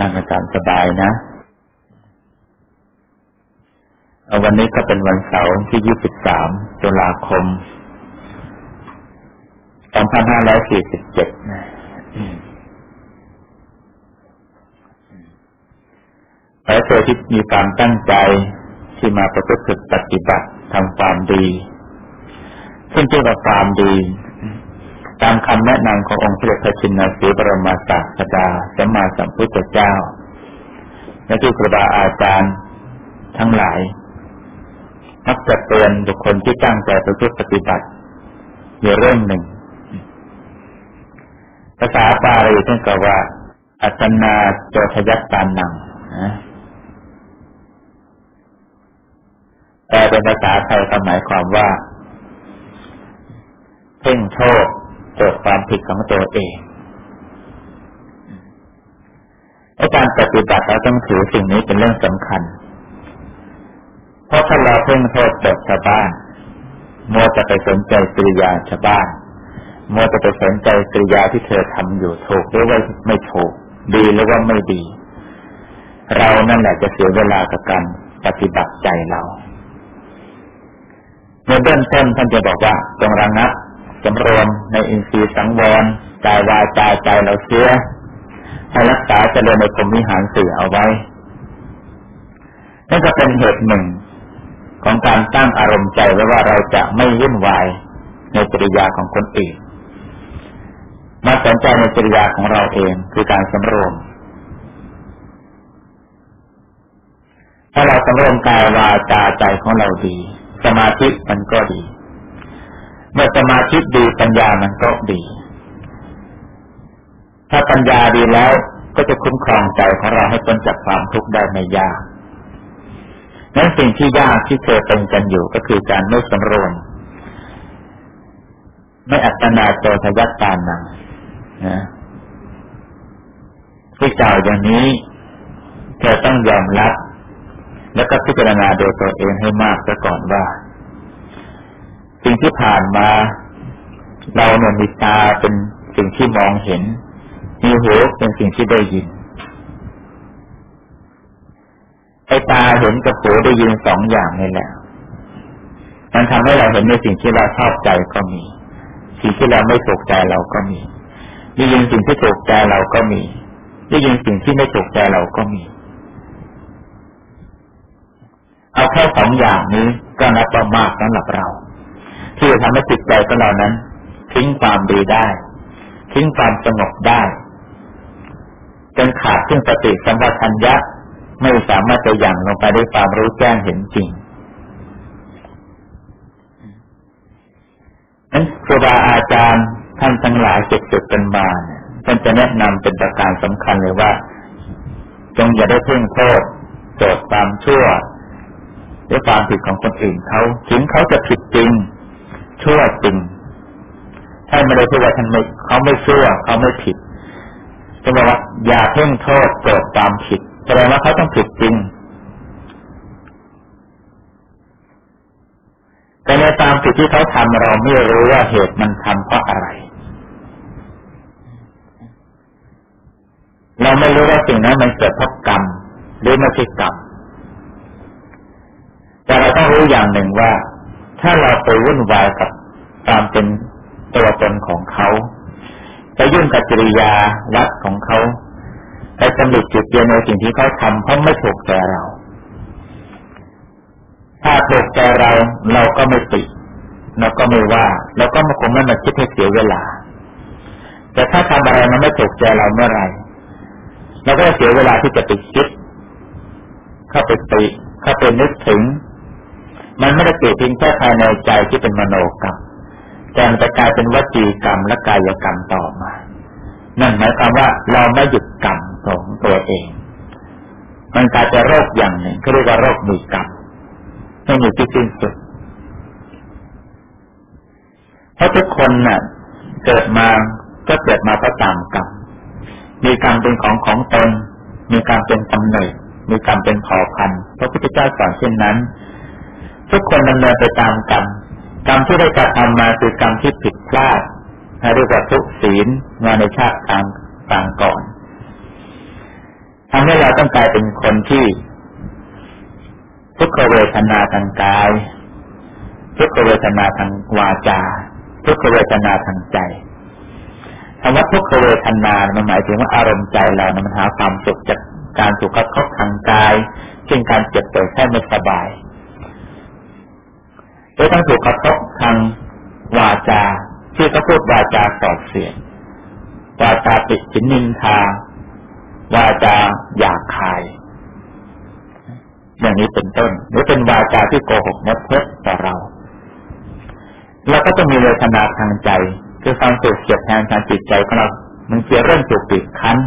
นั่งอาจารย์สบายนะ วันนี้ก็เป็นวันเสาร์ที่ 23 ตุลาคม 2547 นะขอเธอที่มีความตั้งใจที่มาประพฤติปฏิบัติทำความดี ซึ่งเกี่ยวกับความดี ตามคำแนะนำขององค์พระพชินสีบรมศาสดาสัมมาสัมพุทธเจ้าและที่ครูบาอาจารย์ทั้งหลายมักจะเตือนบุคคลที่ตั้งใจประพฤติปฏิบัติอยู่เรื่องหนึ่ง ภาษาบาลีท่านกล่าวว่า อัตนาโจทยัตตานังนะแต่เป็นภาษาไทยก็หมายความว่า เพ่งโทษ โจทย์ความผิดของตัวเองในการปฏิบัติเราต้องถือสิ่งนี้เป็นเรื่องสำคัญ เพราะถ้าเราเพ่งโทษโจทย์ชาวบ้านมัวจะไปสนใจกิริยาชาวบ้านมัวจะไปสนใจกิริยาที่เธอทำอยู่ถูกหรือว่าไม่ถูก ดีหรือว่าไม่ดี เรานั่นแหละจะเสียเวลากับการปฏิบัติใจเราในเบื้องต้นท่านจะบอกว่าจงระงับ สำรวมในอินทรีย์สังวรกายวาจาใจเราเสียให้รักษาเจริญในกรมวิหารสี่เอาไว้นั่นก็เป็นเหตุหนึ่ง ของการตั้งอารมณ์ใจไว้ว่าเราจะไม่วุ่นวายในจริยาของคนอื่นมาสนใจในจริยาของเราเองคือการสำรวมถ้าเราสำรวมกายวาจาใจของเราดี สมาธิมันก็ดี มื่อสมาธิดีปัญญามันก็ดี ถ้าปัญญาดีแล้วก็จะคุ้มครองใจของเราให้พ้นจากความทุกข์ได้ไม่ยากนั้นสิ่งที่ยากที่เคยเป็นกันอยู่ก็คือการไม่สำรวม ไม่อัตนาโจทยัตตานังนะที่กล่าวอย่างนี้เธอต้องยอมรับ แล้วก็พิจารณาโดยตัวเองให้มากซะก่อนว่า สิ่งที่ผ่านมา เราเนี่ยมีตาเป็นสิ่งที่มองเห็น มีหูเป็นสิ่งที่ได้ยินไอ้ตาเห็นกับหูได้ยินสองอย่างนี่แหละมันทำให้เราเห็นในสิ่งที่เราชอบใจก็มี สิ่งที่เราไม่ถูกใจเราก็มีได้ยินสิ่งที่ถูกใจเราก็มีได้ยินสิ่งที่ไม่ถูกใจเราก็มี เอาแค่สองอย่างนี้ก็นับว่ามากสำหรับเรา ที่จะทำให้จิตใจของเรานั้น ทิ้งความดีได้ ทิ้งความสงบได้จนขาดซึ่งสติสัมปชัญญะไม่สามารถจะยั่งลงไปด้วยความรู้แจ้งเห็นจริงนั้นครูบาอาจารย์ท่านทั้งหลายเก็บเก็บกันมาเนี่ยท่านจะแนะนำเป็นประการสำคัญเลยว่า จงอย่าได้เพ่งโทษโจทย์ความชั่วด้วยความผิดของคนอื่นเขาถึงเขาจะผิดจริง ชั่วจริงท่านไม่ได้พูดว่าท่านไม่เขาไม่ชั่วเขาไม่ผิดจะบอกว่าอย่าเพ่งโทษโกรธตามผิดแสดงว่าเขาต้องผิดจริงแต่ในตามผิดที่เขาทำเราไม่รู้ว่าเหตุมันทำเพราะอะไร เราไม่รู้ว่าสิ่งนั้นมันเกิดเพราะกรรมหรือไม่ใช่กรรมแต่เราต้องรู้อย่างหนึ่งว่า ถ้าเราไปวุ่นวายกับตามเป็นตัวตนของเขา ไปยุ่งกับจริยาวัดของเขา ไปสำเร็จจุดเดียวในสิ่งที่เขาทำเพราะไม่ถูกใจเรา ถ้าถูกใจเราเราก็ไม่ติเราก็ไม่ว่าเราก็มาคงไม่มาคิดให้เสียเวลา แต่ถ้าทำอะไรมันไม่ถูกใจเราเมื่อไรเราก็เสียเวลาที่จะไปคิด เข้าไปติเข้าไปนึกถึง มันไม่ได้เกิดเพียงแค่ภายในใจที่เป็นมโนกรรมแต่มันจะกลายเป็นวจีกรรมและกายกรรมต่อมา นั่นหมายความว่าเราไม่หยุดกรรมของตัวเอง มันกลายเป็นโรคอย่างหนึ่งเขาเรียกว่าโรคมีกรรมไม่มีที่สิ้นสุด เพราะทุกคนน่ะ เกิดมาก็เกิดมาเพราะตามกรรม มีกรรมเป็นของของตน มีกรรมเป็นกำเนิด มีกรรมเป็นเผ่าพันธุ์พระพุทธเจ้าสอนเช่นนั้น ทุกคนดำเนินไปตามกรรมกรรมที่ได้กระทำมาคือกรรมที่ผิดพลาดเรียกว่าทุกศีลมาในชาติทางต่างก่อนทำให้เราต้องกลายเป็นคนที่ ทุกขเวทนาทางกาย ทุกขเวทนาทางวาจา ทุกขเวทนาทางใจคำว่าทุกขเวทนา มันหมายถึงว่าอารมณ์ใจเรามันหาความสุขจากการถูกกระทบทางกายเช่นการเจ็บป่วยแค่ไม่สบาย หรือต้องถูกกระทบทางวาจาที่เขาพูดวาจาสอบเสียงวาจาติดฉินนินทาวาจาหยาบคาย อย่างนี้เป็นต้น หรือเป็นวาจาที่โกหกมดเท็จต่อเราเราก็ต้องมีเวทนาทางใจคือความสุขเสียดแทนทางจิตใจของเรา มันเกี่ยวเรื่องถูกบีบคั้น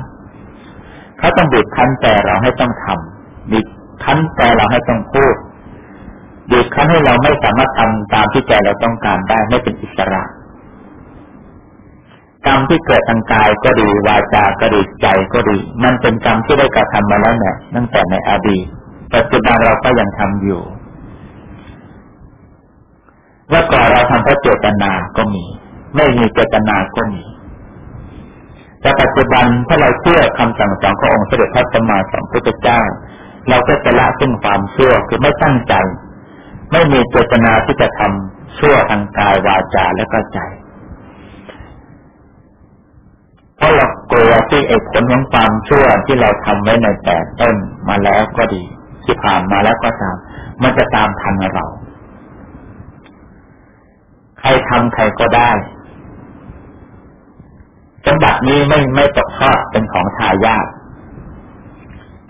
เขาต้องบีบคั้นแต่เราให้ต้องทำบีบคั้นแต่เราให้ต้องพูด บีบคั้นให้เราไม่สามารถทำตามที่ใจเราต้องการได้ไม่เป็นอิสระ กรรมที่เกิดทางกายก็ดีวาจาก็ดีใจก็ดี มันเป็นกรรมที่ได้กระทำมาแล้วเนี่ยตั้งแต่ในอดีตปัจจุบันเราก็ยังทำอยู่ว่าก่อนเราทำเพราะเจตนาก็มี ไม่มีเจตนาก็มีแต่ปัจจุบันถ้าเราเชื่อคำสั่งสอนขององค์เสด็จพระสัมมาสัมพุทธเจ้า เราก็จะละซึ่งความเชื่อคือไม่ตั้งใจ ไม่มีเจตนาที่จะทำชั่วทางกายวาจาและก็ใจเพราะเรากลัวที่ไอ้ผลของความชั่วที่เราทำไว้ในแต่ต้นมาแล้วก็ดี ที่ผ่านมาแล้วก็ตาม มันจะตามทันเรา ใครทำใครก็ได้สมบัตินี้ไม่ไม่ตกทอดเป็นของทายาท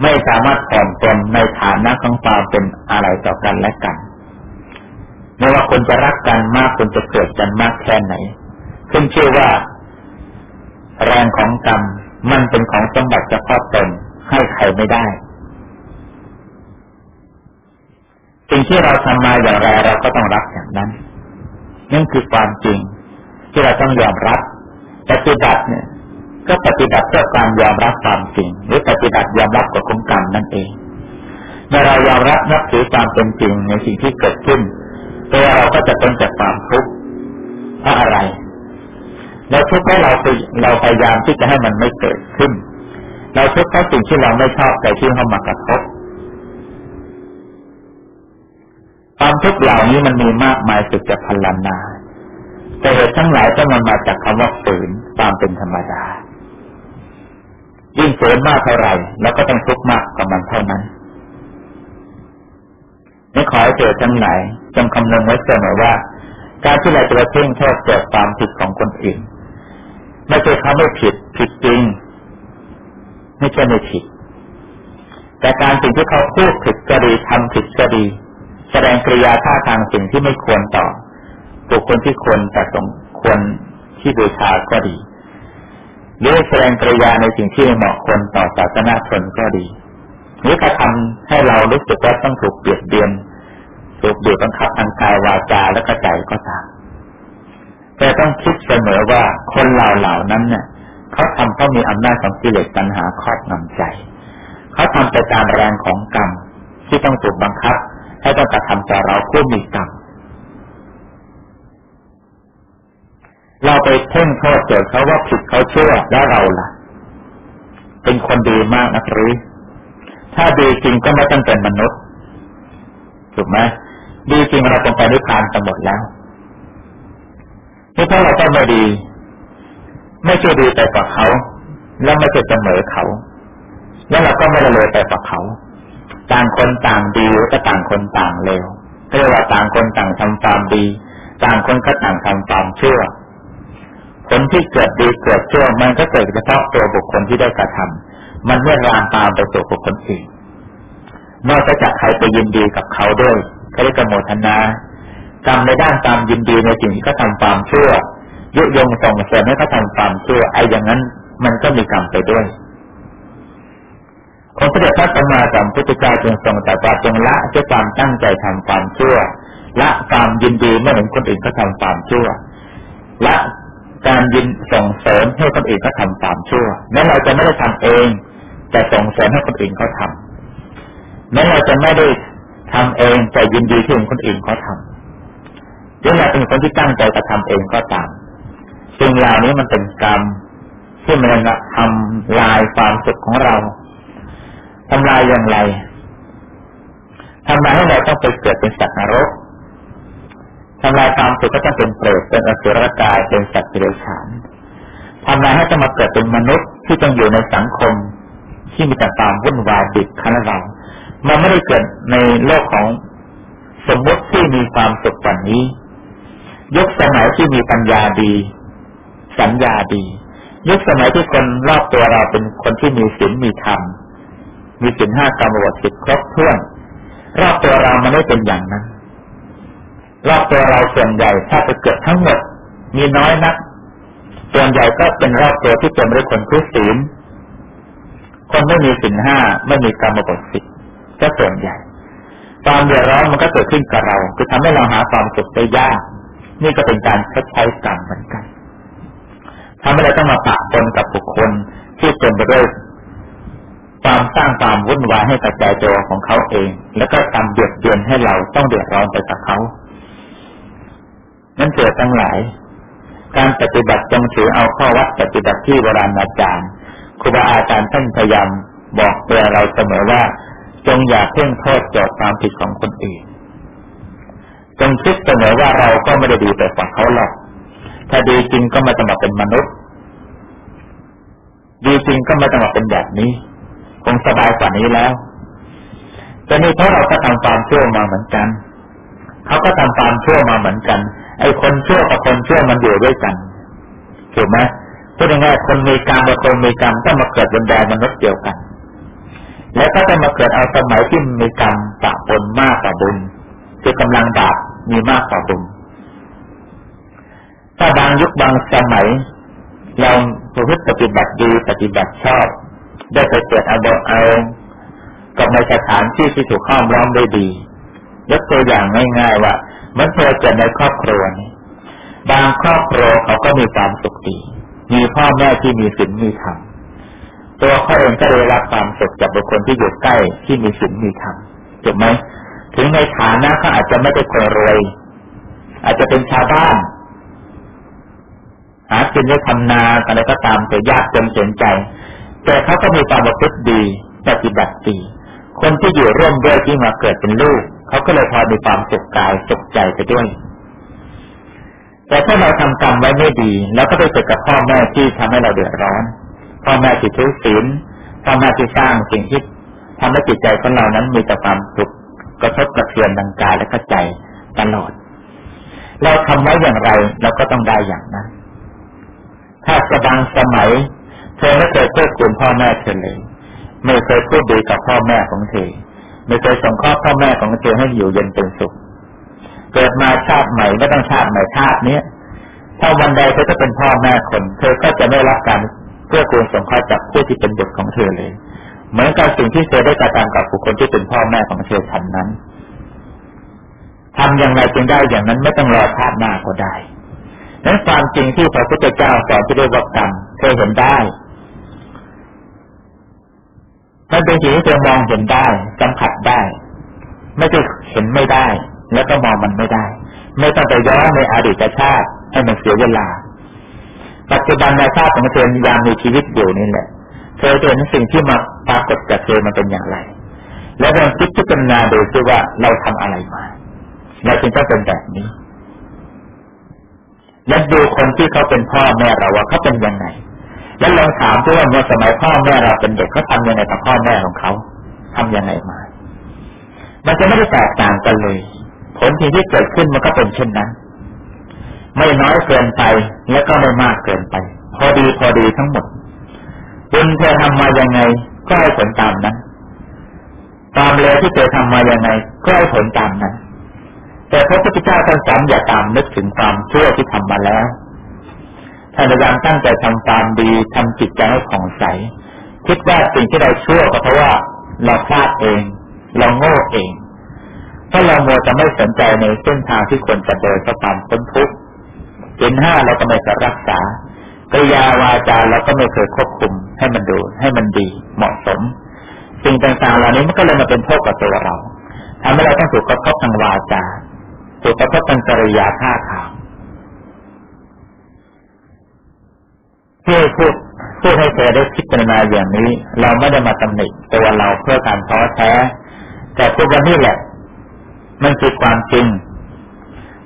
ไม่สามารถผ่อนปลนในฐานะของความเป็นอะไรต่อกันและกัน ไม่ว่าคนจะรักกันมากคนจะเกิดกันมากแค่ไหนขึ้นชื่อว่า แรงของกรรมมันเป็นของสมบัติเฉพาะตนให้ใครไม่ได้สิ่งที่เราทำมาอย่างไรเราก็ต้องรับอย่างนั้นนั่นคือความจริง ที่เราต้องยอมรับ ปฏิบัติเนี่ย ก็ปฏิบัติเพื่อความยอมรับความจริง หรือปฏิบัติยอมรับกับของกรรมนั่นเองเมื่อเรายอมรับนับถือความเป็นจริงในสิ่งที่เกิดขึ้น ตัวเราก็จะเป็นจากความทุกข์เพราะอะไรเราทุกข์เพราะเราเราพยายามที่จะให้มันไม่เกิดขึ้น เราทุกข์เพราะสิ่งที่เราไม่ชอบใจที่เข้ามากระทบความทุกข์เหล่านี้มันมีมากมายสุดจะพันลานา แต่เหตุทั้งหลายก็มันมาจากคำว่าฝืนตามเป็นธรรมดา ยิ่งฝืนมากเท่าไหร่แล้วก็ต้องทุกข์มากกับมันเท่านั้นนี่ขอให้เจอทั้งหลาย จงคำนึงไว้เสมอว่า การที่เราจะเพ่งโทษเกิดความผิดของคนอื่นไม่ใช่เขาไม่ผิดผิดจริง ไม่ใช่ไม่ผิด แต่การสิ่งที่เขาพูดผิดก็ดีทำผิดก็ดี แสดงกริยาท่าทางสิ่งที่ไม่ควรต่อบุคคลที่ควรแต่สมควรที่บูชาก็ดีหรือแสดงกริยาในสิ่งที่เหมาะควรต่อศาสนาชนก็ดีหรือกระทำให้เรารู้สึกว่าต้องถูกเบียดเบียน ถูกบีบบังคับทางกายวาจาและกระใจก็ตามแต่ต้องคิดเสมอว่าคนเหล่าเหล่านั้นเนี่ยเขาทำเพราะมีอำนาจของกิเลสตัณหาครอบงำใจ เขาทำไปตามแรงของกรรมที่ต้องถูกบังคับ ให้ต้องกระทำต่อเราผู้มีกรรมเราไปเพ่งโทษเกิดเขาว่าผิดเขาเชั่วแล้วเราล่ะ เป็นคนดีมากนะหรือ ถ้าดีจริงก็ไม่ต้องเป็นมนุษย์ถูกไหม ดีจริงเราคงไปนิพพานกันหมดแล้วนี่ถ้าเราต้องไม่ดี ไม่ใช่ดีแต่กับเขา แล้วไม่ใช่เสมอเขา แล้วเราก็ไม่เลยแต่กับเขา ต่างคนต่างดีก็ต่างคนต่างเลวเรียกว่าต่างคนต่างทำความดี ต่างคนก็ต่างทำความชั่วผลที่เกิดดีเกิดชั่วมันก็เกิดเฉพาะตัวบุคคลที่ได้กระทำมันไม่รามตามไปสู่บุคคลอื่นนอกจากใครไปยินดีกับเขาด้วย เขาเรียกโมทนากรรมในด้านตามยินดีในสิ่งที่เขาทาความชั่วยุยงส่งเสริมให้เขาทาความชั่วไอ้อย่างนั้นมันก็มีกรรมไปด้วยองค์พระเดชพระสัมมาสัมพุทธเจ้าจึงทรงตรัสว่าจงละด้วยความตั้งใจทำความชั่วละความยินดีเมื่อเห็นคนอื่นเขาทาความชั่วละการยินส่งเสริมให้คนอื่นเขาทาความชั่วแม้เราจะไม่ได้ทำเอง แต่ส่งเสริมให้คนอื่นเขาทำแม้เราจะไม่ได้ ทำเองแต่ยินดีที่เห็นคนอื่นเขาทำหรือเราเป็นคนที่ตั้งใจกระทำเองก็ตามสิ่งเหล่านี้มันเป็นกรรมที่มันทำลายความสุขของเราทำลายอย่างไรทำลายให้เราต้องไปเกิดเป็นสัตว์นรกทำลายความสุขก็ต้องเป็นเปรตเป็นอสุรกายเป็นสัตว์เดรัจฉานทำลายให้ต้องมาเกิดเป็นมนุษย์ที่ต้องอยู่ในสังคม ที่มีแต่ความวุ่นวายดิบคันเรา มันไม่ได้เกิดในโลกของสมมติที่มีความสุขกว่านี้ยุคสมัยที่มีปัญญาดี สัญญาดียุคสมัยที่คนรอบตัวเราเป็นคนที่มีศีลมีธรรม มีศีลห้ากรรมวสิทครบถ้วน รอบตัวเรามันไม่เป็นอย่างนั้น รอบตัวเราส่วนใหญ่ถ้าจะเกิดทั้งหมด มีน้อยนัก ส่วนใหญ่ก็เป็นรอบตัวที่เป็นด้วยคนทุศีลคนไม่มีศีลห้าไม่มีกรรมบทสิทธิ์ ก็ส่วนใหญ่ความเดือดร้อนมันก็เกิดขึ้นกับเรา คือทำให้เราหาความสุขได้ยาก นี่ก็เป็นการชดใช้กรรมเหมือนกันทำให้เราต้องมาปะปนกับบุคคลที่เต็มไปด้วยความสร้างความวุ่นวายให้กับใจตัวของเขาเอง แล้วก็ทำเดือดเดือนให้เราต้องเดือดร้อนไปกับเขานั่นเกิดทั้งหลาย การปฏิบัติจงถือเอาข้อวัดปฏิบัติที่โบราณอาจารย์ครูบาอาจารย์ท่านพยายามบอกเตือนเราเสมอว่า จงอย่าเพ่งโทษจอดความผิดของคนอื่น จงคิดเสมอว่าเราก็ไม่ได้ดีแต่ฝั่งเขาหรอก ถ้าดีจริงก็ม่ต้องมาเป็นมนุษย์ ดีจริงก็ม่ต้องมาเป็นแบบนี้ คงสบายกว่านี้แล้วแต่นี่เพราะเราก็ทำความชั่วมาเหมือนกัน เขาก็ทำความชั่วมาเหมือนกัน ไอ้คนชั่วกับคนชั่วมันอยู่ด้วยกันถูกไหมพูดง่ายๆคนมีกรรมกับคนมีกรรมต้องมาเกิดบนแดนมนุษย์เดียวกัน แล้วก็จะมาเกิดเอาสมัยที่มีกรรมปะปนมากกว่าบุญคือกำลังบาปมีมากกว่าบุญถ้าบางยุคบางสมัย เราผู้พิปฏิบัติดีปฏิบัติชอบ ได้ไปเกิดเอาเอากับในสถานที่ที่ถูกข้อมร้อมได้ดียกตัวอย่างง่ายๆว่ามันเคยเกิดในครอบครัวนี้บางครอบครัวเขาก็มีความสุขดี มีพ่อแม่ที่มีศีลมีธรรม ตัวเขาเองก็ได้รับความสุขจากบุคคลที่อยู่ใกล้ที่มีศีลมีธรรมถูกไหมถึงในฐานะเขาอาจจะไม่ได้คนรวย อาจจะเป็นชาวบ้าน หากินได้ทำนาอะไรก็ตามแต่ยากจนเสียใจ แต่เขาก็มีความประพฤติดีปฏิบัติดีคนที่อยู่ร่วมด้วยที่มาเกิดเป็นลูกเขาก็เลยพอมีความสุขกายสุขใจไปด้วย แต่ถ้าเราทำกรรมไว้ไม่ดี แล้วก็ไปเกิดกับพ่อแม่ที่ทำให้เราเดือดร้อน พ่อแม่ที่ถือศีลพ่อแม่ที่สร้างสิ่งที่ทำให้จิตใจของเรานั้นมีแต่ความสุขกระทบกระเทือนทางกายและก็ใจตลอด เราทำไว้อย่างไรเราก็ต้องได้อย่างนั้น ถ้าสบางสมัย เธอไม่เคยเพื่อคุณพ่อแม่เธอเลย ไม่เคยพูดดีกับพ่อแม่ของเธอ ไม่เคยส่งข้อพ่อแม่ของเธอให้อยู่เย็นเป็นสุข เกิดมาชาติใหม่ไม่ต้องชาติใหม่ชาตินี้ถ้าวันใดเธอจะเป็นพ่อแม่คน เธอก็จะไม่รับการ เพื่อควรสงเคราะห์จากผู้ที่เป็นบุตรของเธอเลย เหมือนกับสิ่งที่เธอได้กระทำกับบุคคลที่เป็นพ่อแม่ของเธอทันนั้นทำอย่างไรจึงได้อย่างนั้นไม่ต้องรอชาติหน้าก็ได้นั้นความจริงที่พระพุทธเจ้าสอนที่เรียกว่ากรรมเธอเห็นได้มันเป็นสิ่งที่เธอมองเห็นได้สัมผัสได้ ไม่ใช่เห็นไม่ได้ แล้วก็มองมันไม่ได้ ไม่ต้องไปย้อนในอดีตชาติให้มันเสียเวลา ปัจจุบันในชาติของเธอยามมีชีวิตอยู่นี่แหละ เธอเห็นสิ่งที่มาปรากฏกับเธอมันเป็นอย่างไร แล้วลองคิดพิจารณาดูซิว่าเราทำอะไรมาเราจึงต้องเป็นแบบนี้ แล้วดูคนที่เขาเป็นพ่อแม่เราว่าเขาเป็นยังไง แล้วลองถามด้วยว่าเมื่อสมัยพ่อแม่เราเป็นเด็กเขาทำยังไงกับพ่อแม่ของเขา ทํำยังไงมา มันจะไม่ได้แตกต่างกันเลย ผลที่เกิดขึ้นมันก็เป็นเช่นนั้น ไม่น้อยเกินไป และก็ไม่มากเกินไป พอดีพอดีทั้งหมดบุญเธอทำมายังไง ก็ให้ผลตามนั้นตามเลวที่เธอทำมายังไง ก็ให้ผลตามนั้น แต่พระพุทธเจ้าท่านสอนอย่าตามนึกถึงความชั่วที่ทำมาแล้วท่านพยายามตั้งใจทำตามดีทำจิตใจให้ผ่องใส คิดว่าสิ่งที่เราชั่วก็เพราะว่าเราพลาดเอง เราโง่เองถ้าเราโมจะไม่สนใจในเส้นทางที่ควรจะเดินเพื่อความพ้นทุกข์ สินห้าเราก็ไม่เคยรักษากริยาวาจาเราก็ไม่เคยควบคุม ให้มันดู ให้มันดีเหมาะสม สิ่งต่างๆเหล่านี้มันก็เลยมาเป็นโทษกับตัวเราทำให้เราต้องถูกกระทบทางวาจาถูกกระทบทางจริยาท่าทางที่พูดพูดให้เธอได้พิจารณาอย่างนี้ เราไม่ได้มาตำหนิตัวเราเพื่อการท้อแท้ แต่พูดว่านี่แหละ มันคือความจริง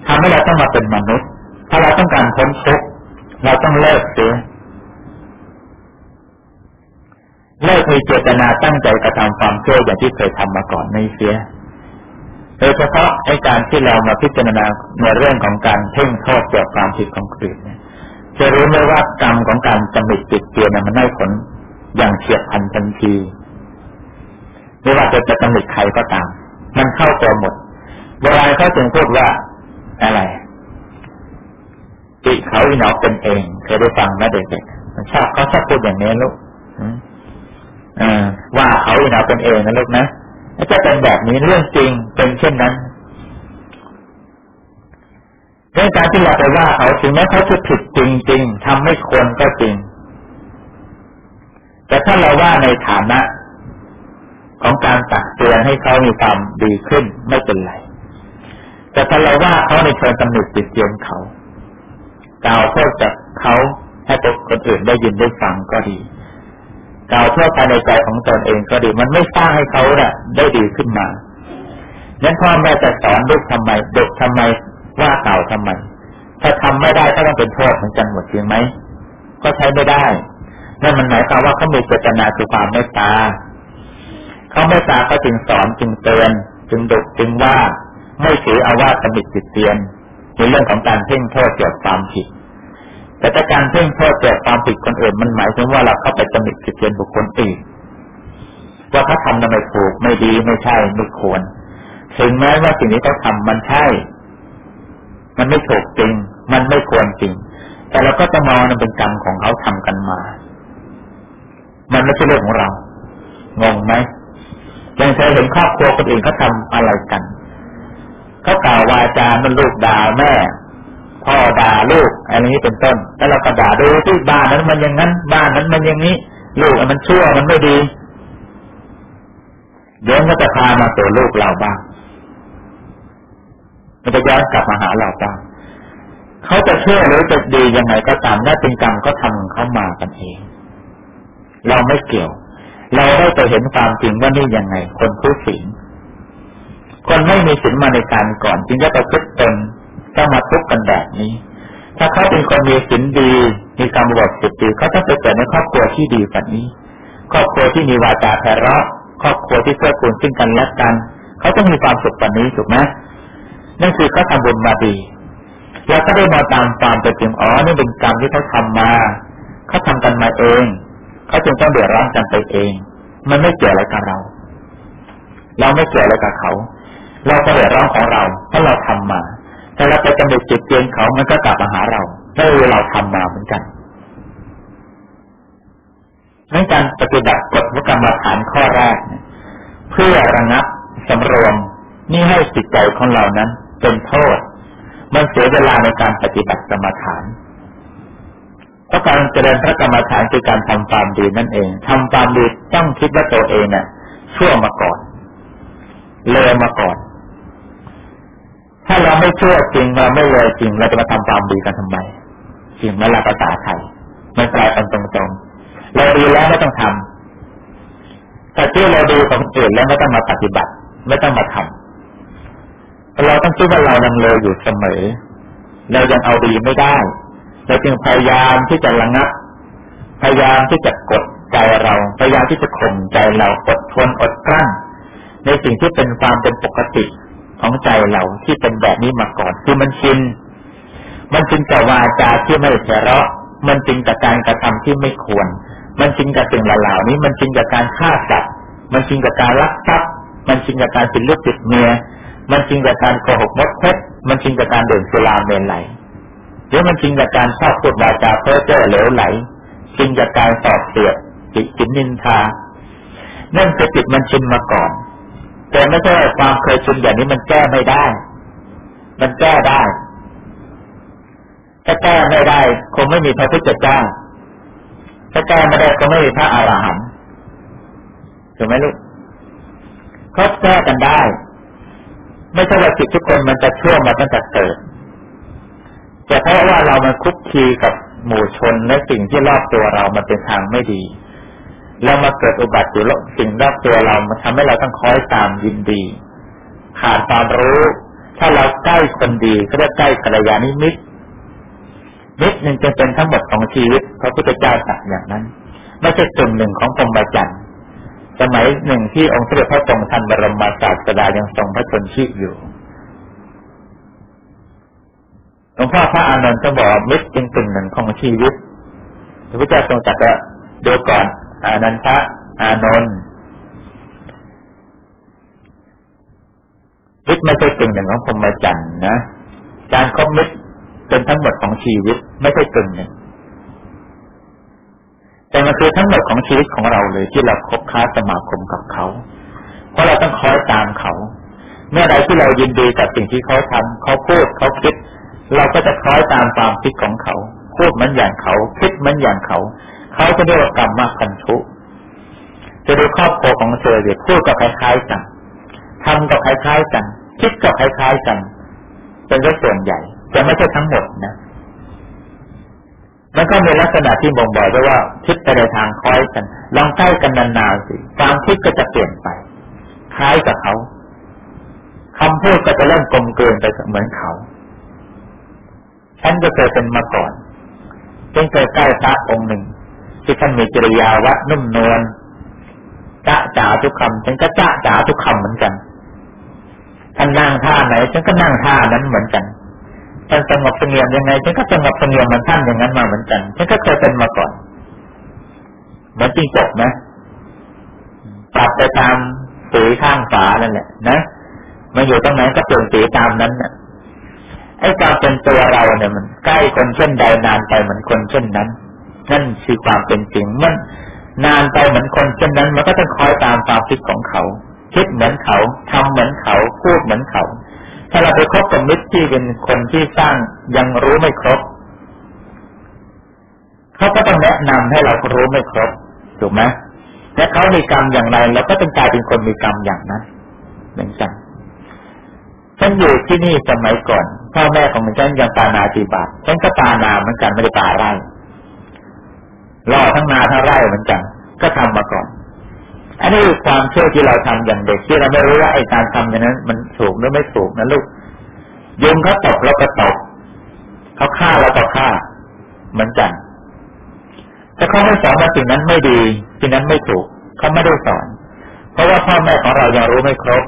ทำให้เราต้องมาเป็นมนุษย์ ถ้าเราต้องการพ้นทุกข์เราต้องเลิกเสียเลิกมีเจตนาตั้งใจกระทำความชั่วอย่างที่เคยทำมาก่อนไม่เสีย โดยเฉพาะไอ้การที่เรามาพิจารณาในเรื่องของการเพ่งโทษเกี่ยวกับความผิดของคนอื่นเนี่ยจะรู้ไหมว่ากรรมของการจมิตจิตเตียนมันได้ผลอย่างเฉียบพลันทันทีไม่ว่าจะจะจมิตใครก็ตาม มันเข้าตัวหมดโบราณเขาจึงพูดว่าอะไร ติเขาอีหนอเป็นเองเคยได้ฟังไหมเด็กๆชอบเขาชอบพูดอย่างนี้ลูกว่าเขาอีหนอเป็นเองนะลูกนะจะเป็นแบบนี้เรื่องจริงเป็นเช่นนั้นเรื่องการที่เราไปว่าเขาถึงแม้เขาจะผิดจริงๆทำไม่ควรก็จริง แต่ถ้าเราว่าในฐานะ ของการตักเตือนให้เขามีความดีขึ้นไม่เป็นไร แต่ถ้าเราว่าเขาในเชิงตำหนิติดเตียนเขา กล่าวโทษจากเขาให้คนอื่นได้ยินได้ฟังก็ดีกล่าวโทษภายในใจของตนเองก็ดี มันไม่สร้างให้เขาเนี่ยได้ดีขึ้นมานั้นพ่อแม่จะสอนลูกทำไมเด็กทำไมว่ากล่าวทำไมถ้าทำไม่ได้ก็ต้องเป็นโทษเหมือนกันหมดจริงไหมก็ใช้ไม่ได้นั่นมันหมายความว่าเขามีเจตนาคือความเมตตาเขาเมตตาเขาจึงสอนจึงเตือน จึงดุจึงว่า ไม่ถือเอาว่าสมิตจิตเตียน ในเรื่องของการเพ่งโทษเกี่ยวกับความผิด แต่ถ้าการเพ่งโทษเกี่ยวกับความผิดคนอื่นมันหมายถึงว่าเราเข้าไปสมิตจิตเตียนบุคคลอื่นว่าเขาทำทำไมถูกไม่ดีไม่ใช่ไม่ควรถึงแม้ว่าสิ่งนี้เขาทามันใช่ มันไม่ถูกจริง มันไม่ควรจริง แต่เราก็จะมองมันเป็นกรรมของเขาทำกันมา มันไม่ใช่เรื่องของเรา งงไหมยังเคยเห็นครอบครัวคนอื่นเขาทาอะไรกัน เขากล่าววาจามันลูกด่าแม่ พ่อด่าลูกอะไรนี้เป็นต้น แล้วเราก็ด่าดูที่บ้านนั้นมันอย่างนั้น บ้านนั้นมันอย่างนี้ ลูกมันชั่วมันไม่ดีเดี๋ยวก็จะพามาตัวลูกเราบ้างมันจะย้อนกลับมาหาเราบ้างเขาจะเชื่อหรือจะดียังไงก็ตามนั่นเป็นกรรมก็ทำเขามากันเอง เราไม่เกี่ยว เราได้ไปเห็นความจริงว่านี่ยังไง คนผู้ศีล คนไม่มีศีลมาในการก่อนจึงจะประพฤติตนต้องมาทุกข์กันแบบนี้ ถ้าเขาเป็นคนมีศีลดี มีการบวชสิบปีเขาต้องไปเกิดในครอบครัวที่ดีแบบนี้ ครอบครัวที่มีวาจาแพเราะครอบครัวที่เพื่อกูลซึ่งกันและกัน เขาต้องมีความสุขแบบนี้ถูกไหมนั่นคือเขาทำบุญมาดีเราก็ได้มาตามความเป็นจริงอ๋อนี่เป็นกรรมที่เขาทามาเขาทำกันมาเองเขาจึงต้องเดือดร้อนกันไปเอง มันไม่เกี่ยวอะไรกับเรา เราไม่เกี่ยวอะไรกับเขา เราก็เดือดร้อนของเราเพราะเราทำมา แต่เราไปกำหนดจิตเตียนเขามันก็กลับมาหาเราไม่เราทำมาเหมือนกันในการปฏิบัติกฎวกรรมฐานข้อแรกเพื่อระงับสำรวมนี่ให้จิตใจของเรานั้น เป็นโทษ มันเสียเวลาในการปฏิบัติกรรมฐานเพราะการเจริญพระกรรมฐานคือการทำความดีนั่นเองทำความดีต้องคิดว่าตัวเองเนี่ยชั่วมาก่อนเลยมาก่อน ถ้าเราไม่ชั่วจริงเราไม่เลยจริง เราจะมาทำความดีกันทำไมจริงไหมล่ะภาษาไทยมันกลายเป็นตรงๆ เราดีแล้วไม่ต้องทำแต่ที่เราดูของอื่นแล้วไม่ต้องมาปฏิบัติ ไม่ต้องมาทำเราต้องคิดว่าเรายังเลวอยู่เสมอ เรายังเอาดีไม่ได้ เราจึงพยายามที่จะระงับ พยายามที่จะกดใจเรา พยายามที่จะข่มใจเราอดทนอดกลั้น ในสิ่งที่เป็นความเป็นปกติ ของใจเราที่เป็นแบบนี้มาก่อน คือมันชินมันชินกับวาจาที่ไม่เฉเราะมันจริงกับการกระทำที่ไม่ควร มันจริงกับสิ่งเหล่านี้มันจริงกับการฆ่าสัตว์มันจริงกับการลักทรัพย์ มันจริงกับการปิดลูกปิดเมียมันจริงกับการโกหกมดเท็จมันจริงกับการเดินสุราเมนไหลหรือมันจริงกับการชอบพูดวาจาเพ้อเจ้อเหลวไหลจริงกับการสอบเสียดจิตจินนินทานั่นคือจิตมันชินมาก่อน แต่ไม่ใช่ความเคยชินอย่างนี้มันแก้ไม่ได้ มันแก้ได้ถ้าแก้ไม่ได้ คงไม่มีพระพุทธเจ้าถ้าแก้ไม่ได้ก็ไม่มีพระอรหันต์ถูกไหมลูกเขาแก้กันได้ ไม่ใช่ว่าจิตทุกคนมันจะเชั่วมาตั้งแต่เกิดแต่เพราะว่าเรามันคุกคีกับหมู่ชนและสิ่งที่รอบตัวเรามันเป็นทางไม่ดี แล้วมาเกิดอุบัติเหตุสิ่งรอบตัวเรามันทำให้เราต้องคอยตามยินดี ขาดความรู้ ถ้าเราใกล้คนดีก็จะใกล้กัลยาณมิตรมิตหนึ่งจะเป็นทั้งหมดของชีวิตพระพุทธเจ้าตรัสอย่างนั้น ไม่ใช่ส่วนหนึ่งของพรหมจรรย์สมัยหนึ่งที่องค์เสด็จพระทรงทันบรมศาสดายังทรงพระชนชีพอยู่หลวงพ่อพระอานนท์ก็บอกมิตรจึงเป็นหนึ่งของชีวิตพระพุทธเจ้าทรงตรัสว่าดูก่อน อานันทะ อานนท์มิตรไม่ใช่สิ่งหนึ่งของพรหมจรรย์นะ การคบมิตรเป็นทั้งหมดของชีวิตไม่ใช่สิ่งหนึ่งแต่มันคือทั้งหมดของชีวิตของเราเลยที่เราคบค้าสมาคมกับเขา เพราะเราต้องคอยตามเขา เมื่อใดที่เรายินดีกับสิ่งที่เขาทำเขาพูดเขาคิด เราก็จะคอยตามความคิดของเขา พูดเหมือนอย่างเขา คิดเหมือนอย่างเขา เขาจะเรียกว่ากรรมมาพันธุจะดูครอบครัวของเธอเดี๋ยวพูดกับคล้ายๆกันทำกับคล้ายๆกันคิดกับคล้ายๆกัน เป็นเรื่องส่วนใหญ่จะไม่ใช่ทั้งหมดนะมันก็มีลักษณะที่บ่งบอกได้ว่าคิดไปในทางคล้อยกันลองใกล้กันนานๆสิความคิดก็จะเปลี่ยนไป คล้ายกับเขาคำพูดก็จะเริ่มกลมเกินไปเหมือนเขา ฉันก็เคยเป็นมาก่อนจึงเคยใกล้พระองค์หนึ่ง ที่ท่านมีจริยาวัดนุ่มนวลจ้าจ๋าทุกคำฉันก็จ้าจ๋าทุกคำเหมือนกันท่านนั่งท่าไหนฉันก็นั่งท่านั้นเหมือนกันท่านสงบเสงี่ยมยังไงฉันก็สงบเสงี่ยมเหมือนท่านอย่างนั้นมาเหมือนกันฉันก็เคยเป็นมาก่อนเหมือนจริงจบนะปรับไปตามสีข้างฝานั่นแหละนะมาอยู่ตรงไหนก็เปลี่ยนสีตามนั้นน่ะไอ้การเป็นตัวเราเนี่ยมัน ใกล้คนเช่นใดนานไปเหมือนคนเช่นนั้น นั่นคือความเป็นจริงมันนานไปเหมือนคนเช่นนั้นมันก็ต้องคอยตามความคิดของเขา คิดเหมือนเขาทำเหมือนเขา พูดเหมือนเขา ถ้าเราไปคบกับมิตรที่เป็นคนที่สร้างยังรู้ไม่ครบเขาก็ต้องแนะนำให้เรารู้ไม่ครบถูกไหมและเขามีกรรมอย่างไรเราก็ต้องกลายเป็นคนมีกรรมอย่างนั้นเหมือนกันฉันอยู่ที่นี่สมัยก่อนพ่อแม่ของฉันยังปานาติบาตฉันก็ปานาเหมือนกันไม่ได้ปาไร่ ล่อทั้งนาทั้งไร่เหมือนกัน ก็ทำมาก่อน อันนี้คือความเชื่อที่เราทำอย่างเด็กที่เราไม่รู้ว่าไอ้การทำอย่างนั้น มันถูกหรือไม่ถูกนะลูกยุงเขาตกเราก็ตกเขาฆ่าเราก็ฆ่าเหมือนกัน แต่เขาไม่สอนว่าสิ่งนั้นไม่ดีสิ่งนั้นไม่ถูกเขาไม่ได้สอน เพราะว่าพ่อแม่ของเรายังรู้ไม่ครบ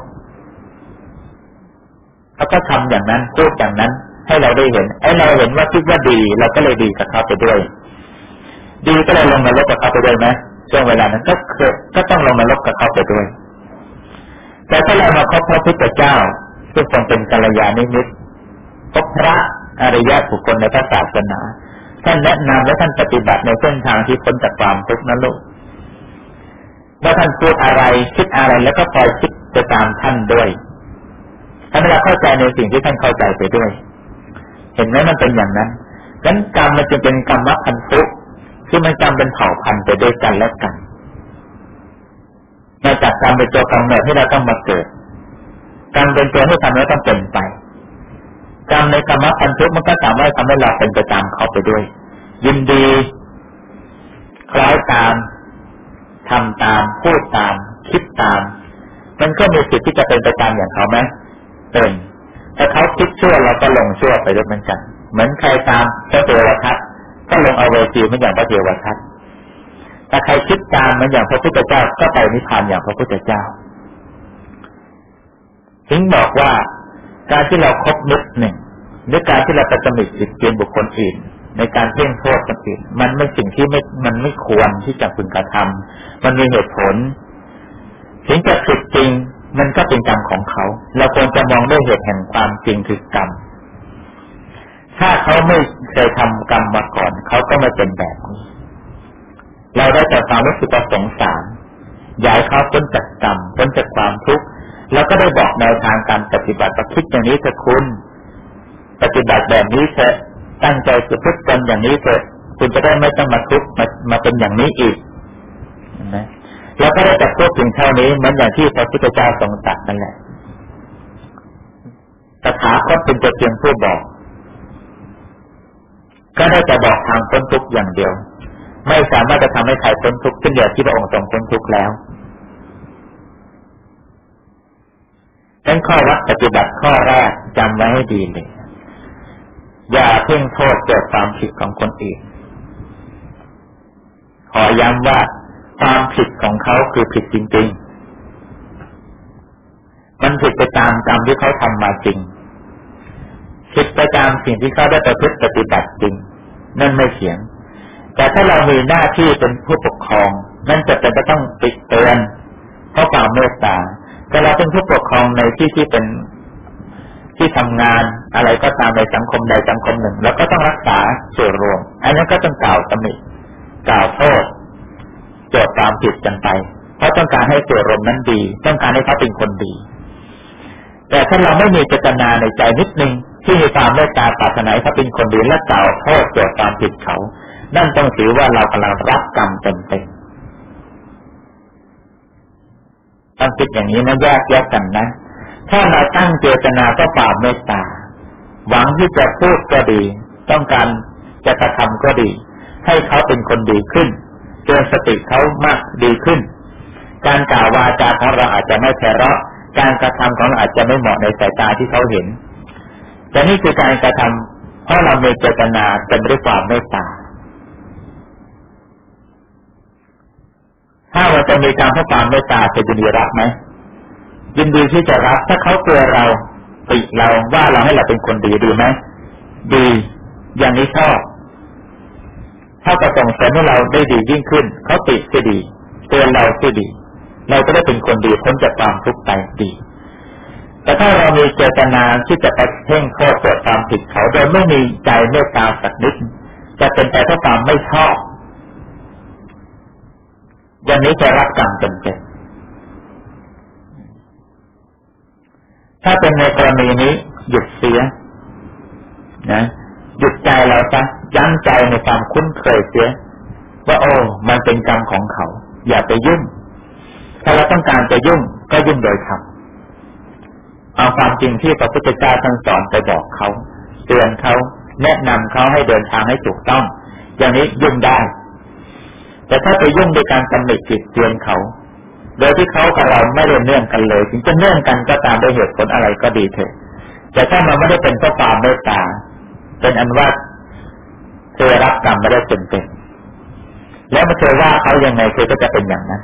เขาก็ทำอย่างนั้นพูดอย่างนั้น ให้เราได้เห็นไอ้เราเห็นว่าคิดว่าดี เราก็เลยดีกับเขาไปด้วย ดีก็เลยลงมาลบกับเขาไปด้วยไหมช่วงเวลานั้นก็ก็ต้องลงมาลบกับเขาไปด้วย แต่ถ้าเรามาคบพระพุทธเจ้าซึ่งทรงเป็นกัลยาณมิตรพบพระอริยะบุคคลในพระศาสนา ท่านแนะนำและท่านปฏิบัติในเส้นทางที่พ้นจากความทุกข์นั้นลูกว่าท่านพูดอะไรคิดอะไรแล้วก็คอยคิดไปตามท่านด้วยท่านเราเข้าใจในสิ่งที่ท่านเข้าใจไปด้วย เห็นไหมมันเป็นอย่างนั้นดังนั้นกรรมมันจะเป็นกรรมพันธุ คือมันจำเป็นเผ่าพันธุ์ไปด้วยกันและกันมาจากกรรเป็นตัวกำเนิดให้เราต้องมาเกิดกรรมเป็นตัวให้ทำให้ต้องเป็นไปกรรมในกรรมพันธุมันก็สามารถทำให้เราเป็นไปตามเขาไปด้วย ยินดีคล้ายตามทำตามพูดตาม คิดตาม มันก็มีสิทธิ์ที่จะเป็นไปตามอย่างเขาไหมเป็นถ้าเขาคิดชั่วเราก็ลงชั่วไปด้วยเหมือนกัน เหมือนใครตามเจ้าตัวทัศ ก็ลงเอาเวทีเหมือนอย่างพระเทวทัตแต่ใครคิดตามเหมือนอย่างพระพุทธเจ้าก็ไปนิพพานอย่างพระพุทธเจ้า ถึงบอกว่าการที่เราครบนึกหนึ่งหรือการที่เราไปตำหนิจิตเกณฑ์บุคคลอื่น ในการเพ่งโทษคนอื่นมันไม่สิ่งที่ไม่มันไม่ควรที่จะพึงกระทำมันมีเหตุผล ถึงจะผิดจริงมันก็เป็นกรรมของเขา เราควรจะมองด้วยเหตุแห่งความจริงคือกรรม ถ้าเขาไม่เคยทำกรรมมาก่อน เขาก็ไม่เป็นแบบนี้ เราได้แต่ความรู้สึกสงสารย้ายเขาพ้นจากกรรมพ้นจากความทุกข์แล้วก็ได้บอกแนวทางการปฏิบัติประคิดอย่างนี้เถอะคุณ ปฏิบัติแบบนี้เถอะตั้งใจจะพุทธกันอย่างนี้เถอะคุณจะได้ไม่ต้องมาทุกข์มามาเป็นอย่างนี้อีกนะแล้วก็ได้แต่พูดถึงเท่านี้เหมือนอย่างที่พระพุทธเจ้าทรงตรัสนั่นแหละตถาคตเป็นจะเพียงผู้บอก ก็ได้แต่บอกทางพ้นทุกข์อย่างเดียว ไม่สามารถจะทำให้ใครพ้นทุกข์เช่นเดียวที่พระองค์ทรงพ้นทุกข์แล้วเป็นข้อวัดปฏิบัติข้อแรกจำไว้ให้ดีเลยอย่าเพ่งโทษเกิดความผิดของคนอื่น ขอย้ำว่าความผิดของเขาคือผิดจริง ๆ มันผิดไปตามกรรมที่เขาทำมาจริง ผิดไปตามสิ่งที่เขาได้ประพฤติปฏิบัติจริง นั่นไม่เสียง แต่ถ้าเรามีหน้าที่เป็นผู้ปกครอง นั่นจะเป็นต้องติดเตือนเพราะความเมตตาแต่เราเป็นผู้ปกครองในที่ที่เป็นที่ทำงานอะไรก็ตามในสังคมใดสังคมหนึ่งเราก็ต้องรักษาส่วนรวม อันนั้นก็ต้องกล่าวตำหนิกล่าวโทษโจทย์ตามผิดกันไป เพราะต้องการให้ส่วนรวมนั้นดี ต้องการให้เขาเป็นคนดี แต่ถ้าเราไม่มีเจตนาในใจนิดนึง ที่มีความเมตตาปรารถนาเขาเป็นคนดีและกล่าวโทษโจทย์ตามผิดเขา นั่นต้องถือว่าเรากำลังรับกรรมเต็มๆต้องคิดอย่างนี้นะแยกแยกกันนะ ถ้าเราตั้งเจตนาก็ปราบเมตตา หวังที่จะพูดก็ดี ต้องการจะกระทำก็ดี ให้เขาเป็นคนดีขึ้นเตือนสติเขามากดีขึ้น การกล่าววาจาของเราอาจจะไม่แพเราะการกระทำของเราอาจจะไม่เหมาะในสายตาที่เขาเห็น แต่นี่คือการกระทำเพราะเรามีเจตนาเป็นด้วยความเมตตา ถ้าเราจะมีการพบความเมตตาจะยินดีรับไหมยินดีที่จะรับ ถ้าเขาเตือนเราติเราว่าเราให้เราเป็นคนดีดีไหมดีอย่างนี้ชอบถ้าจะส่งเสริมให้เราได้ดียิ่งขึ้น เขาติก็ดีเตือนเราก็ดี เราก็ได้เป็นคนดีพ้นจากความทุกข์ไปดี แต่ถ้าเรามีเจตนาที่จะไปเพ่งโทษตรวจตามผิดเขาโดยไม่มีใจเมตตาสักนิด จะเป็นแต่เพราะความไม่ชอบอย่างนี้จะรับกรรมเต็มๆถ้าเป็นในกรณีนี้ หยุดเสีย นะหยุดใจเราซะยั้งใจในความคุ้นเคยเสีย ว่าโอ้มันเป็นกรรมของเขา อย่าไปยุ่ง ถ้าเราต้องการจะยุ่งก็ยุ่งโดยธรรม เอาความจริงที่พระพุทธเจ้าท่านสอนไปบอกเขาเตือนเขาแนะนำเขาให้เดินทางให้ถูกต้อง อย่างนี้ยุ่งได้ แต่ถ้าไปยุ่งโดยการตำหนิจิตเตือนเขา โดยที่เขากับเราไม่ได้เนื่องกันเลย ถึงจะเนื่องกันก็ตามด้วยเหตุผลอะไรก็ดีเถอะ แต่ถ้ามันไม่ได้เป็นเพราะความเมตตา เป็นอันว่าเธอรับกรรมไม่ได้เต็มๆแล้วมาเธอว่าเขายังไงเธอก็จะเป็นอย่างนั้น